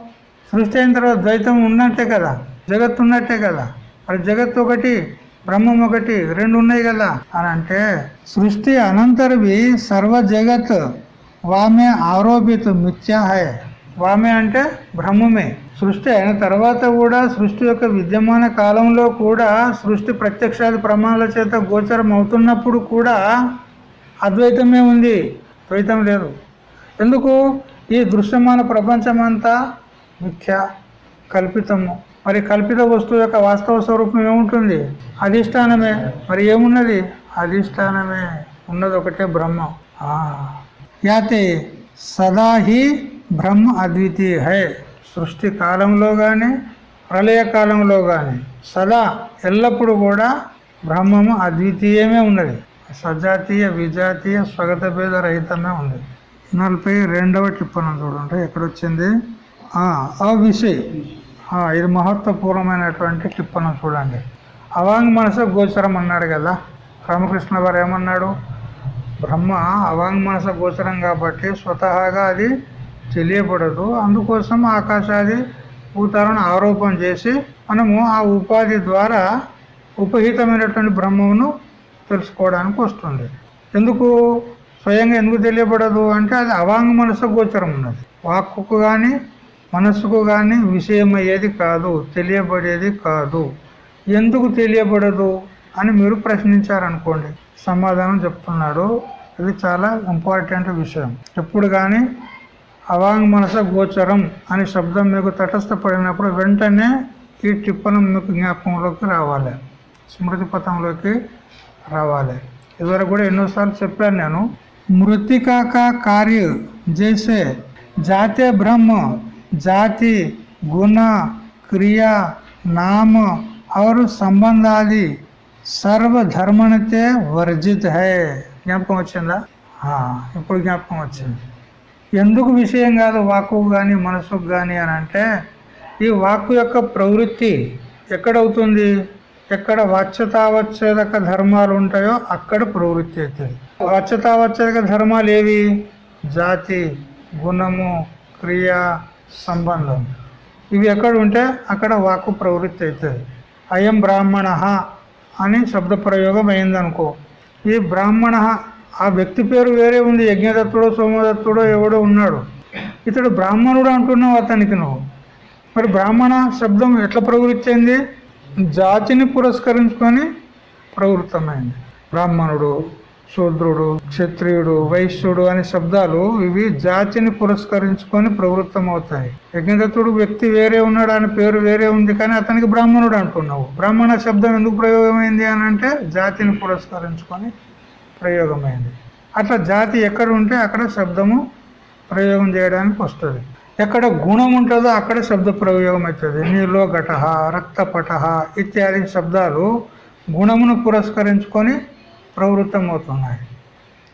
సృష్టి అయిన తర్వాత ద్వైతం ఉన్నట్టే కదా. జగత్తు ఉన్నట్టే కదా. మరి జగత్ ఒకటి బ్రహ్మం ఒకటి రెండు ఉన్నాయి కదా. అని అంటే సృష్టి అనంతరవి సర్వ జగత్ వామే ఆరోపిత మిథ్యా హై. వామే అంటే బ్రహ్మమే. సృష్టి అయిన తర్వాత కూడా సృష్టి యొక్క విద్యమాన కాలంలో కూడా సృష్టి ప్రత్యక్షాది ప్రమాణాల చేత గోచరం అవుతున్నప్పుడు కూడా అద్వైతమే ఉంది. ద్వైతం లేదు. ఎందుకు? ఈ దృశ్యమాన ప్రపంచమంతా మిథ్య కల్పితము. మరి కల్పిత వస్తువు యొక్క వాస్తవ స్వరూపం ఏముంటుంది? అధిష్టానమే. మరి ఏమున్నది? అధిష్టానమే. ఉన్నది ఒకటే బ్రహ్మ. యాతే సదాహి బ్రహ్మ అద్వితీయ హై. సృష్టి కాలంలో కానీ ప్రళయ కాలంలో కానీ సదా ఎల్లప్పుడూ కూడా బ్రహ్మము అద్వితీయమే ఉన్నది. సజాతీయ విజాతీయ స్వగత భేద రహితమే ఉంది నలభై రెండవ టిప్పణం చూడండి. ఎక్కడొచ్చింది అవిషయ్ ఇది మహత్వపూర్వమైనటువంటి టిప్పణం చూడండి. అవాంగ్ మనసు గోచరం అన్నాడు కదా. రామకృష్ణ వారు ఏమన్నాడు? బ్రహ్మ అవాంగ్ మనస గోచరం కాబట్టి స్వతహాగా అది తెలియబడదు. అందుకోసం ఆకాశాది భూతాలను ఆరోపణ చేసి మనము ఆ ఉపాధి ద్వారా ఉపహితమైనటువంటి బ్రహ్మమును తెలుసుకోవడానికి వస్తుంది. ఎందుకు? స్వయంగా ఎందుకు తెలియబడదు అంటే అది అవాంగ్ మనసు గోచరం ఉన్నది. వాక్కుకు కానీ మనస్సుకు కానీ విషయమయ్యేది కాదు తెలియబడేది కాదు. ఎందుకు తెలియబడదు అని మీరు ప్రశ్నించారనుకోండి. సమాధానం చెప్తున్నాడు. ఇది చాలా ఇంపార్టెంట్ విషయం. ఎప్పుడు కానీ అవాంగ్ మనస గోచరం అనే శబ్దం మీకు తటస్థపడినప్పుడు వెంటనే ఈ టిప్పణం మీకు జ్ఞాపకంలోకి రావాలి. స్మృతి పథంలోకి రావాలి. ఇదివరకు కూడా ఎన్నోసార్లు చెప్పాను నేను. మృతికాక కార్య చేసే జాతే బ్రహ్మ జాతి గుణ క్రియ నామ और संबंध आदि सर्वधर्मणते वर्जित है జ్ఞాపకం వచ్చిందా ఆ, ఇప్పుడు జ్ఞాపకం వచ్చింది ఎందుకు విషయం కాదు వాక్కు కానీ మనసుకు కానీ అని అంటే ఈ వాక్కు యొక్క ప్రవృత్తి ఎక్కడవుతుంది ఎక్కడ వాచ్యతావచ్ఛేదక ధర్మాలు ఉంటాయో అక్కడ ప్రవృత్తి అవుతుంది వాచ్యతావచ్ఛేదక ధర్మాలు ఏవి జాతి గుణము క్రియ సంబంధం. ఇవి ఎక్కడ ఉంటే అక్కడ వాక్కు ప్రవృత్తి అవుతుంది. అయం బ్రాహ్మణ అని శబ్ద ప్రయోగం అయిందనుకో. ఈ బ్రాహ్మణ ఆ వ్యక్తి పేరు వేరే ఉంది. యజ్ఞదత్తుడో సోమదత్తుడో ఎవడో ఉన్నాడు. ఇతడు బ్రాహ్మణుడు అంటున్నావు అతనికి నువ్వు. మరి బ్రాహ్మణ శబ్దం ఎట్లా ప్రవృత్తి జాతిని పురస్కరించుకొని ప్రవృత్తమైంది. బ్రాహ్మణుడు శూద్రుడు క్షత్రియుడు వైశ్యుడు అనే శబ్దాలు ఇవి జాతిని పురస్కరించుకొని ప్రవృత్తమవుతాయి. యజ్ఞదత్తుడు వ్యక్తి వేరే ఉన్నాడు అని పేరు వేరే ఉంది కానీ అతనికి బ్రాహ్మణుడు అంటున్నావు. బ్రాహ్మణ శబ్దం ఎందుకు ప్రయోగమైంది అని అంటే జాతిని పురస్కరించుకొని ప్రయోగమైంది. అట్లా జాతి ఎక్కడ ఉంటే అక్కడ శబ్దము ప్రయోగం చేయడానికి వస్తుంది. ఎక్కడ గుణం ఉంటుందో అక్కడ శబ్ద ప్రయోగం అవుతుంది నీలో ఘటహ రక్తపటహ ఇత్యాది శబ్దాలు గుణమును పురస్కరించుకొని ప్రవృత్తమవుతున్నాయి.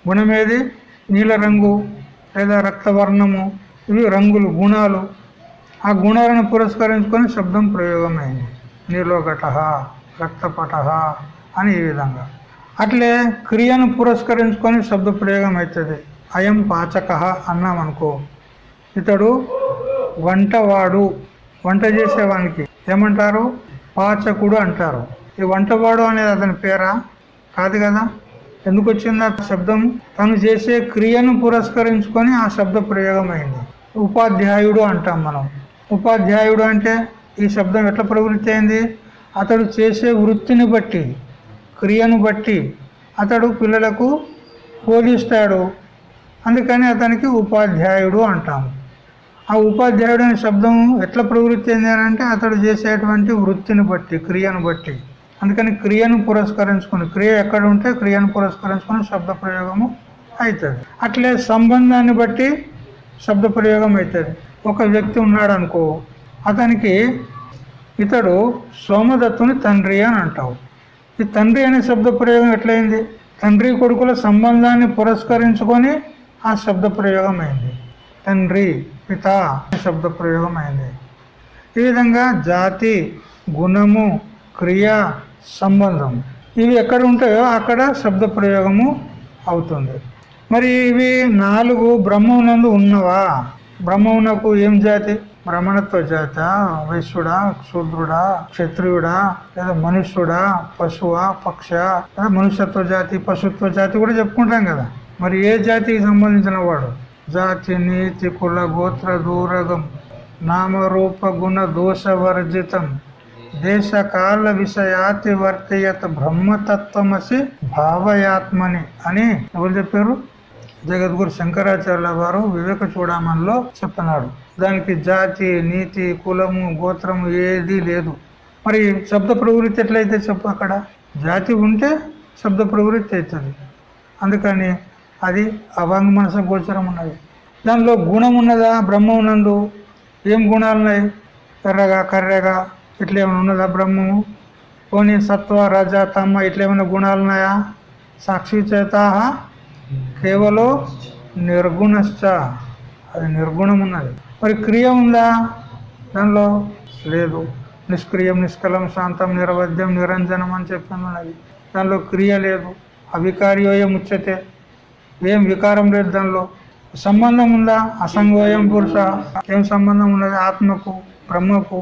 గుణమేది? నీల రంగు లేదా రక్తవర్ణము. ఇవి రంగులు గుణాలు. ఆ గుణాలను పురస్కరించుకొని శబ్దం ప్రయోగమైంది. నీలోఘట రక్తపట అని ఈ విధంగా. అట్లే క్రియను పురస్కరించుకొని శబ్ద ప్రయోగం అవుతుంది అయం పాచక అన్నామనుకో. ఇతడు వంటవాడు వంట చేసేవానికి ఏమంటారు? పాచకుడు అంటారు. ఈ వంటవాడు అనేది అతని పేరా? కాదు కదా? ఎందుకు వచ్చింది ఆ శబ్దం? తను చేసే క్రియను పురస్కరించుకొని ఆ శబ్ద ప్రయోగం అయింది ఉపాధ్యాయుడు అంటాం మనం. ఉపాధ్యాయుడు అంటే ఈ శబ్దం ఎట్లా ప్రవృత్తి అయింది? అతడు చేసే వృత్తిని బట్టి క్రియను బట్టి అతడు పిల్లలకు బోధిస్తాడు. అందుకని అతనికి ఉపాధ్యాయుడు అంటాము ఆ ఉపాధ్యాయుడు అనే శబ్దం ఎట్లా ప్రవృత్తి అయింది అని అంటే అతడు చేసేటువంటి వృత్తిని బట్టి క్రియను బట్టి. అందుకని క్రియను పురస్కరించుకుని క్రియ ఎక్కడ ఉంటే క్రియను పురస్కరించుకుని శబ్ద ప్రయోగము అవుతుంది అట్లే సంబంధాన్ని బట్టి శబ్ద ప్రయోగం అవుతుంది ఒక వ్యక్తి ఉన్నాడు అనుకో అతనికి ఇతడు సోమదత్తుని తండ్రి అని అంటావు. ఈ తండ్రి అనే శబ్ద ప్రయోగం ఎట్లయింది? తండ్రి కొడుకుల సంబంధాన్ని పురస్కరించుకొని ఆ శబ్ద ప్రయోగం అయింది. తండ్రి పిత అనే శబ్ద ప్రయోగం అయింది. ఈ విధంగా జాతి గుణము క్రియ సంబంధం. ఇవి ఎక్కడ ఉంటాయో అక్కడ శబ్ద ప్రయోగము అవుతుంది. మరి ఇవి నాలుగు బ్రహ్మమునందు ఉన్నవా? బ్రహ్మమునకు ఏం జాతి? బ్రహ్మణత్వ జాత? వైశ్యుడా శూద్రుడా క్షత్రియుడా లేదా మనుష్యుడా పశువా పక్ష లేదా మనుష్యత్వ జాతి పశుత్వ జాతి కూడా చెప్పుకుంటాం కదా. మరి ఏ జాతికి సంబంధించిన వాడు? జాతి నీతి కుల గోత్ర దూరగం నామరూప గుణ దోష వర్జితం. దేశ కాల విషయాతి వర్తయత బ్రహ్మతత్వమసి భావయాత్మని అని ఎవరు చెప్పారు? జగద్గురు శంకరాచార్యుల వారు వివేక చూడమనిలో చెప్పినాడు. దానికి జాతి నీతి కులము గోత్రము ఏది లేదు. మరి శబ్ద ప్రవృత్తి ఎట్లయితే చెప్పు అక్కడ? జాతి ఉంటే శబ్ద ప్రవృత్తి అవుతుంది. అందుకని అది అవాంగ మనస గోచరం ఉన్నది. దానిలో గుణం ఉన్నదా? బ్రహ్మ ఉన్నందు ఏం గుణాలు ఉన్నాయి ఎర్రగా కర్రెగా ఇట్లేమైనా ఉన్నదా బ్రహ్మము? పోనీ సత్వ రజ తమ ఇట్లేమైనా గుణాలు ఉన్నాయా? సాక్షి చేత కేవలం నిర్గుణశ్చ. అది నిర్గుణం ఉన్నది. మరి క్రియ ఉందా? దానిలో లేదు. నిష్క్రియం నిష్కలం శాంతం నిరవధ్యం నిరంజనం అని చెప్పినది దానిలో క్రియ లేదు. అవికార్యోయం ఉచ్యతే. ఏం వికారం లేదు దానిలో. సంబంధం ఉందా? అసంగోయం పురుష. ఏం సంబంధం ఉన్నది? ఆత్మకు బ్రహ్మకు.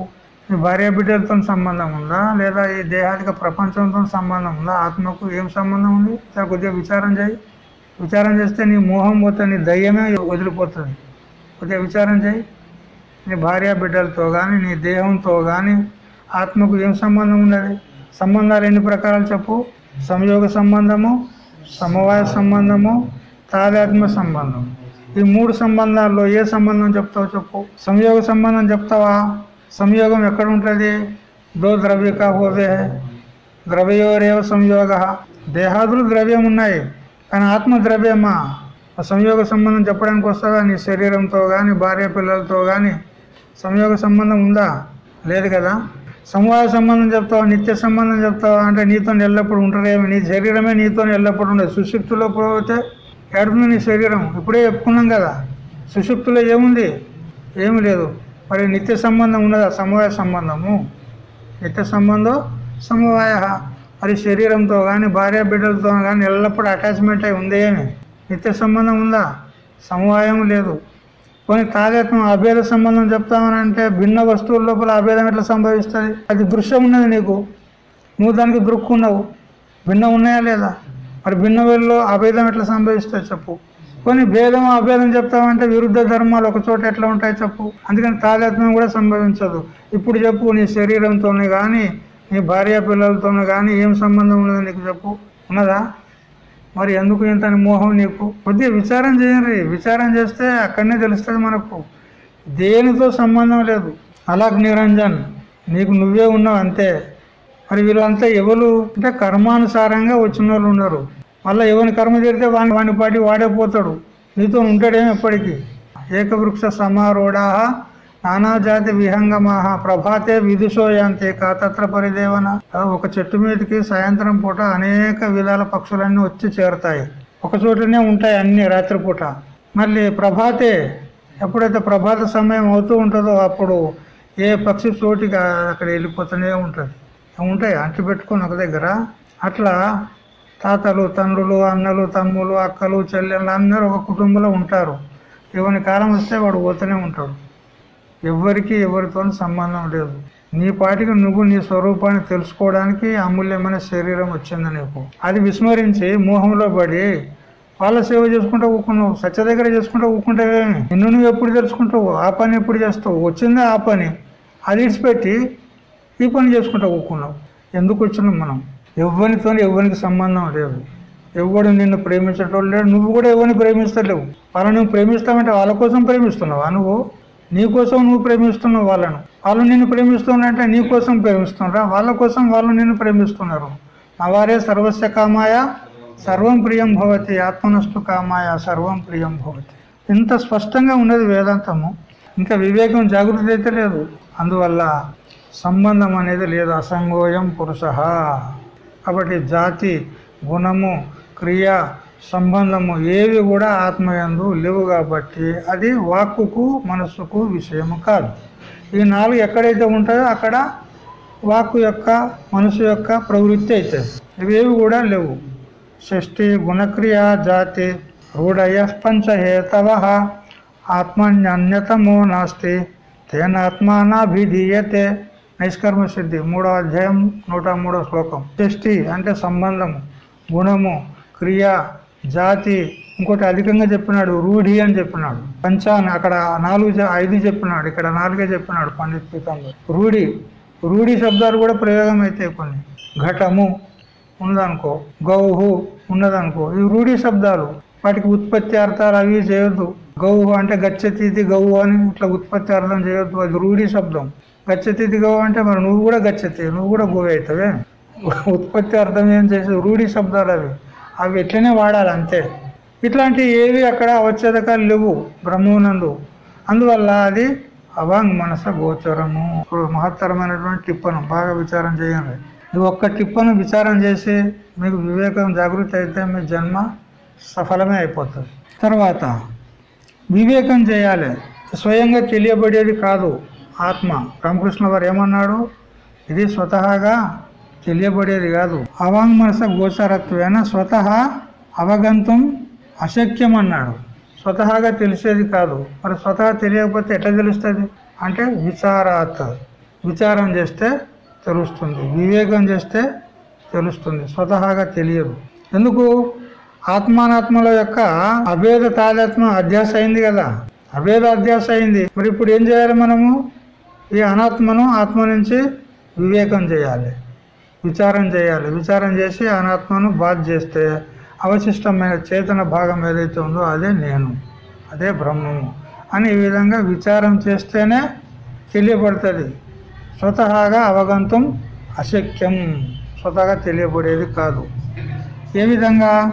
భార్య బిడ్డలతో సంబంధం ఉందా? లేదా ఈ దేహాదిక ప్రపంచంతో సంబంధం ఉందా? ఆత్మకు ఏం సంబంధం ఉంది? కొద్దిగా విచారం చేయి. విచారం చేస్తే నీ మోహం పోతే నీ దయ్యమే వదిలిపోతుంది. కొద్దిగా విచారం చేయి. నీ భార్య బిడ్డలతో కానీ నీ దేహంతో కానీ ఆత్మకు ఏం సంబంధం ఉన్నది సంబంధాలు ఎన్ని ప్రకారాలు చెప్పు? సంయోగ సంబంధము సమవాయ సంబంధము తాదాత్మ సంబంధం ఈ మూడు సంబంధాల్లో ఏ సంబంధం చెప్తావు చెప్పు. సంయోగ సంబంధం చెప్తావా? సంయోగం ఎక్కడ ఉంటుంది దో ద్రవ్య కాకపోతే ద్రవ్యోరేవ సంయోగ దేహాదులు ద్రవ్యం ఉన్నాయి కానీ ఆత్మ ద్రవ్యమా ఆ సంయోగ సంబంధం చెప్పడానికి వస్తుందా నీ శరీరంతో కానీ భార్య పిల్లలతో కానీ సంయోగ సంబంధం ఉందా? లేదు కదా. సమవాయ సంబంధం చెప్తావా? నిత్య సంబంధం చెప్తావా? అంటే నీతో ఎల్లప్పుడు ఉంటారేమి నీ శరీరమే నీతో ఎల్లప్పుడు ఉండదు. సుశుక్తిలో పోతే ఏడుంది నీ శరీరం. ఇప్పుడే చెప్పుకున్నాం కదా. సుశుక్తిలో ఏముంది? ఏమి లేదు. మరి నిత్య సంబంధం ఉన్నదా? సమవాయ సంబంధము. నిత్య సంబంధం సమవాయ. మరి శరీరంతో కానీ భార్య బిడ్డలతో కానీ ఎల్లప్పుడూ అటాచ్మెంట్ అయి ఉంది ఏమి నిత్య సంబంధం ఉందా? సమవాయం లేదు. కొన్ని తాదాత్మ్యం అభేద సంబంధం చెప్తామని అంటే భిన్న వస్తువుల లోపల అభేదం ఎట్లా సంభవిస్తుంది? అది దృశ్యం ఉన్నది నీకు. నువ్వు దానికి దృక్కున్నావు భిన్నం ఉన్నాయా లేదా? మరి భిన్న వేళలో అభేదం ఎట్లా సంభవిస్తాయి చెప్పు. కొన్ని భేదం అభేదం చెప్తామంటే విరుద్ధ ధర్మాలు ఒక చోట ఎట్లా ఉంటాయి చెప్పు. అందుకని తాదాత్మ్యం కూడా సంభవించదు. ఇప్పుడు చెప్పు నీ శరీరంతోనే కానీ నీ భార్య పిల్లలతోనే కానీ ఏం సంబంధం ఉన్నదో నీకు చెప్పు. ఉన్నదా? మరి ఎందుకు ఇంత మోహం నీకు? కొద్దిగా విచారం చేయండి. విచారం చేస్తే అక్కడనే తెలుస్తుంది మనకు. దేనితో సంబంధం లేదు? అలాగ్ నిరంజన్ నీకు నువ్వే ఉన్నావు అంతే. మరి వీళ్ళంతా ఎవరు? అంటే కర్మానుసారంగా వచ్చిన వాళ్ళు ఉన్నారు. మళ్ళీ ఎవరిని కర్మ చేరితే వాని వాని పాటి వాడే పోతాడు. నీతో ఉంటాడేమో ఎప్పటికీ. ఏకవృక్ష సమారూఢా నానాజాతి విహంగమాహ ప్రభాతే విదుషోయాంతే కాతత్ర పరిదేవన. ఒక చెట్టు మీదకి సాయంత్రం పూట అనేక విధాల పక్షులన్నీ వచ్చి చేరుతాయి. ఒక చోటనే ఉంటాయి అన్ని రాత్రిపూట. మళ్ళీ ప్రభాతే ఎప్పుడైతే ప్రభాత సమయం అవుతూ ఉంటుందో అప్పుడు ఏ పక్షి చోటికి అక్కడ వెళ్ళిపోతూనే ఉంటుంది. ఉంటాయి అంటి పెట్టుకుని ఒక దగ్గర. అట్లా తాతలు తండ్రులు అన్నలు తమ్ములు అక్కలు చెల్లెళ్ళు అందరూ ఒక కుటుంబంలో ఉంటారు. ఎవరి కాలం వస్తే వాడు పోతూనే ఉంటాడు. ఎవరికి ఎవరితో సంబంధం లేదు. నీ పాటికి నువ్వు నీ స్వరూపాన్ని తెలుసుకోవడానికి అమూల్యమైన శరీరం వచ్చింది నీకు. అది విస్మరించి మోహంలో పడి వాళ్ళ సేవ చేసుకుంటూ ఊకున్నావు సత్య దగ్గర చేసుకుంటూ ఊకుంటావేమి? నిన్ను నువ్వు ఎప్పుడు తెలుసుకుంటావు? ఆ పని ఎప్పుడు చేస్తావు? వచ్చిందే ఆ పని? అది ఇడిచిపెట్టి ఈ పని చేసుకుంటూ ఊకున్నావు. ఎందుకు వచ్చినాం మనం? ఎవ్వనితో ఎవ్వనికి సంబంధం లేదు. ఎవడు నిన్ను ప్రేమించటం లేడు నువ్వు కూడా ఎవరిని ప్రేమిస్తలేవు వాళ్ళని నువ్వు ప్రేమిస్తావంటే వాళ్ళ కోసం ప్రేమిస్తున్నావా నువ్వు? నీ కోసం నువ్వు ప్రేమిస్తున్నావు వాళ్ళను. వాళ్ళు నిన్ను ప్రేమిస్తున్నారంటే నీ కోసం ప్రేమిస్తున్నారా? వాళ్ళ కోసం వాళ్ళు నిన్ను ప్రేమిస్తున్నారు. అవారే సర్వస్య కామాయ సర్వం ప్రియం భవతి ఆత్మనస్తు కామాయ సర్వం ప్రియం భవతి. ఇంత స్పష్టంగా ఉన్నది వేదాంతము. ఇంకా వివేకం జాగృతి అయితే లేదు. అందువల్ల సంబంధం అనేది లేదు. అసంగోయం పురుష. కాబట్టి జాతి గుణము క్రియ సంబంధము ఏవి కూడా ఆత్మయందు లేవు కాబట్టి అది వాక్కుకు మనస్సుకు విషయము కాదు. ఈ నాలుగు ఎక్కడైతే ఉంటాయో అక్కడ వాక్కు యొక్క మనసు యొక్క ప్రవృత్తి అవుతుంది ఇవేవి కూడా లేవు. షష్ఠి గుణక్రియ జాతి రూఢయ పంచహేతవ ఆత్మన్యతమో నాస్తి తేనాత్మానాభిధీయతే. నైష్కర్మ సిద్ధి మూడో అధ్యాయం నూట మూడో శ్లోకం. షష్ఠి అంటే సంబంధము గుణము క్రియ జాతి ఇంకోటి అధికంగా చెప్పినాడు రూఢి అని చెప్పినాడు. పంచాన్ అక్కడ నాలుగు ఐదు చెప్పినాడు ఇక్కడ నాలుగే చెప్పినాడు పండిత్ పీతంలో రూఢి రూఢి శబ్దాలు కూడా ప్రయోగం అయితే కొన్ని. ఘటము ఉన్నదనుకో గౌహు ఉన్నదనుకో ఇవి రూఢి శబ్దాలు. వాటికి ఉత్పత్తి అర్థాలు అవి చేయొద్దు. గౌహు అంటే గచ్చతీతి గౌహు అని ఇట్లా ఉత్పత్తి అర్థం చేయొద్దు అది రూఢి శబ్దం. గచ్చతీతి గౌ అంటే మరి నువ్వు కూడా గచ్చతి నువ్వు కూడా గోవి అవుతావే ఉత్పత్తి అర్థం ఏం చేసేది? రూఢి శబ్దాలు అవి. అవి ఎట్లనే వాడాలి అంతే. ఇట్లాంటి ఏవి అక్కడ అవచ్చేదకాలు లేవు బ్రహ్మనందు అందువల్ల అది అవాంగ్ మనస గోచరము. ఇప్పుడు మహత్తరమైనటువంటి టిప్పను బాగా విచారం చేయండి. ఈ ఒక్క టిప్పను విచారం చేసి మీకు వివేకం జాగృతి అయితే మీ జన్మ సఫలమే అయిపోతుంది. తర్వాత వివేకం చేయాలి. స్వయంగా తెలియబడేది కాదు. ఆత్మ. రామకృష్ణ వారు ఏమన్నాడు? ఇది స్వతహాగా తెలియబడేది కాదు. అవాంగ్మనస గోచరత్వేన స్వతహా అవగంతం అశక్యం అన్నాడు స్వతహాగా తెలిసేది కాదు. మరి స్వతహా తెలియకపోతే ఎట్లా తెలుస్తుంది? అంటే విచారాత్. విచారం చేస్తే తెలుస్తుంది. వివేకం చేస్తే తెలుస్తుంది. స్వతహాగా తెలియదు. ఎందుకు? ఆత్మానాత్మల యొక్క అభేద తాదాత్మ అధ్యాస అయింది కదా. అభేద అధ్యాస అయింది. మరి ఇప్పుడు ఏం చేయాలి మనము? ఈ అనాత్మను ఆత్మ నుంచి వివేకం చేయాలి. విచారం చేయాలి. విచారం చేసి అనాత్మను బాధ చేస్తే అవశిష్టమైన చేతన భాగం ఏదైతే ఉందో అదే నేను అదే బ్రహ్మము అని ఈ విధంగా విచారం చేస్తేనే తెలియబడుతుంది. స్వతహాగా అవగంతం అశక్యం. స్వతహాగా తెలియబడేది కాదు. ఏ విధంగా?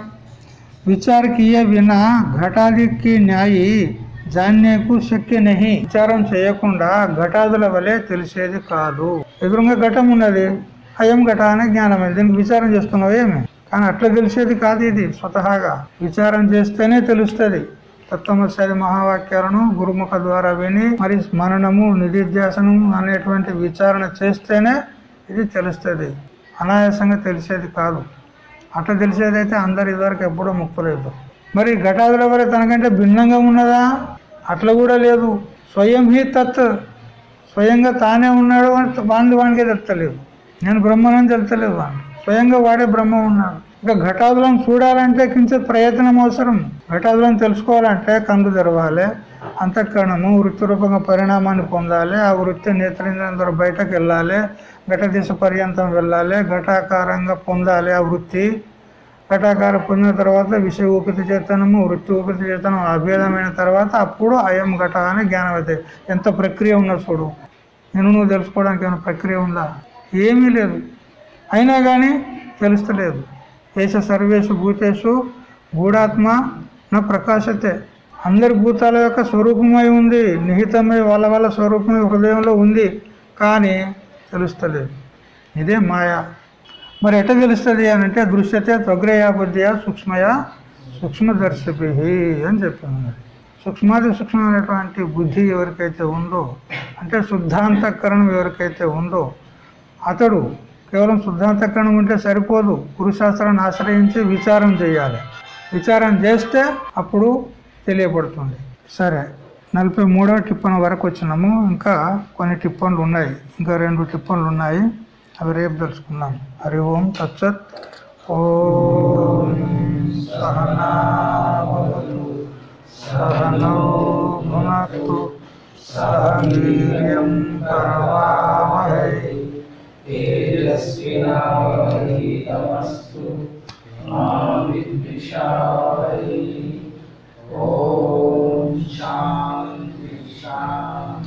విచారకీయ వినా ఘటాదికి న్యాయి జాన్యకు శక్తి నహి. విచారం చేయకుండా ఘటాదుల వలె తెలిసేది కాదు. ఎదురుగా ఘటం ఉన్నది. అయం ఘట అనే జ్ఞానం దీనికి విచారం చేస్తున్నావు ఏమి? కానీ అట్లా తెలిసేది కాదు ఇది స్వతహాగా. విచారం చేస్తేనే తెలుస్తుంది. తత్వమస్యాది మహావాక్యాలను గురుముఖ ద్వారా విని మరి స్మరణము నిధిధ్యాసనము అనేటువంటి విచారణ చేస్తేనే ఇది తెలుస్తుంది. అనాయాసంగా తెలిసేది కాదు. అట్లా తెలిసేది అయితే అందరు ఇదివరకు ఎప్పుడూ ముక్తులేదు మరి ఘటాదుల వల్ల తనకంటే భిన్నంగా ఉన్నదా? అట్లా కూడా లేదు. స్వయం హి తత్ స్వయంగా తానే ఉన్నాడు అని వాణి వానికే తెలుస్తలేదు. నేను బ్రహ్మనని తెలుస్తలేదు వాడిని స్వయంగా వాడే బ్రహ్మ ఉన్నాడు. ఇంకా ఘటాదులను చూడాలంటే కించిత్ ప్రయత్నం అవసరం. ఘటాదులను తెలుసుకోవాలంటే కన్ను తెరవాలి. అంతఃకరణము వృత్తి రూపంగా పరిణామాన్ని పొందాలి. ఆ వృత్తి నేత్రేంద్రం ద్వారా బయటకు వెళ్ళాలి. ఘట దిశ పర్యంతం వెళ్ళాలి. ఘటాకారంగా పొందాలి ఆ వృత్తి. ఘటాకార పొందిన తర్వాత విషయ ఊపిరి చేతనము వృత్తి ఊపిరి చేతనం అభేదమైన తర్వాత అప్పుడు అయం ఘట అని జ్ఞానం అవుతాయి ఎంత ప్రక్రియ ఉన్నా చూడు. నేను నువ్వు తెలుసుకోవడానికి ఏమైనా ప్రక్రియ ఉందా? ఏమీ లేదు. అయినా కానీ తెలుస్తలేదు. ఏష సర్వేషు భూతేషు గూఢాత్మ నా ప్రకాశతే. అందరి భూతాల యొక్క స్వరూపమై ఉంది. నిహితమై వాళ్ళ వాళ్ళ స్వరూపమై హృదయంలో ఉంది. కానీ తెలుస్తలేదు. ఇదే మాయ. మరి ఎట్లా తెలుస్తుంది అని అంటే దృశ్యతే త్వగ్రయ బుద్ధియ సూక్ష్మయ సూక్ష్మదర్శిపి అని చెప్పింది మరి. సూక్ష్మాది సూక్ష్మమైనటువంటి బుద్ధి ఎవరికైతే ఉందో అంటే శుద్ధాంతకరణం ఎవరికైతే ఉందో అతడు కేవలం శుద్ధాంతకరణం ఉంటే సరిపోదు. గురుశాస్త్రాన్ని ఆశ్రయించి విచారం చేయాలి. విచారం చేస్తే అప్పుడు తెలియబడుతుంది సరే నలభై మూడవ టిప్పన్ వరకు వచ్చినాము. ఇంకా కొన్ని టిప్పన్లు ఉన్నాయి. ఇంకా రెండు టిప్పన్లు ఉన్నాయి. రేపు తెలుసుకుందాం హరి ఓం తత్సత్ ఓం సహనావతు సహనో భునత్తు సహనీయం కరవామహై తేజస్వినామస్తు మా విద్విషావై ఓం శాంతి శాంతి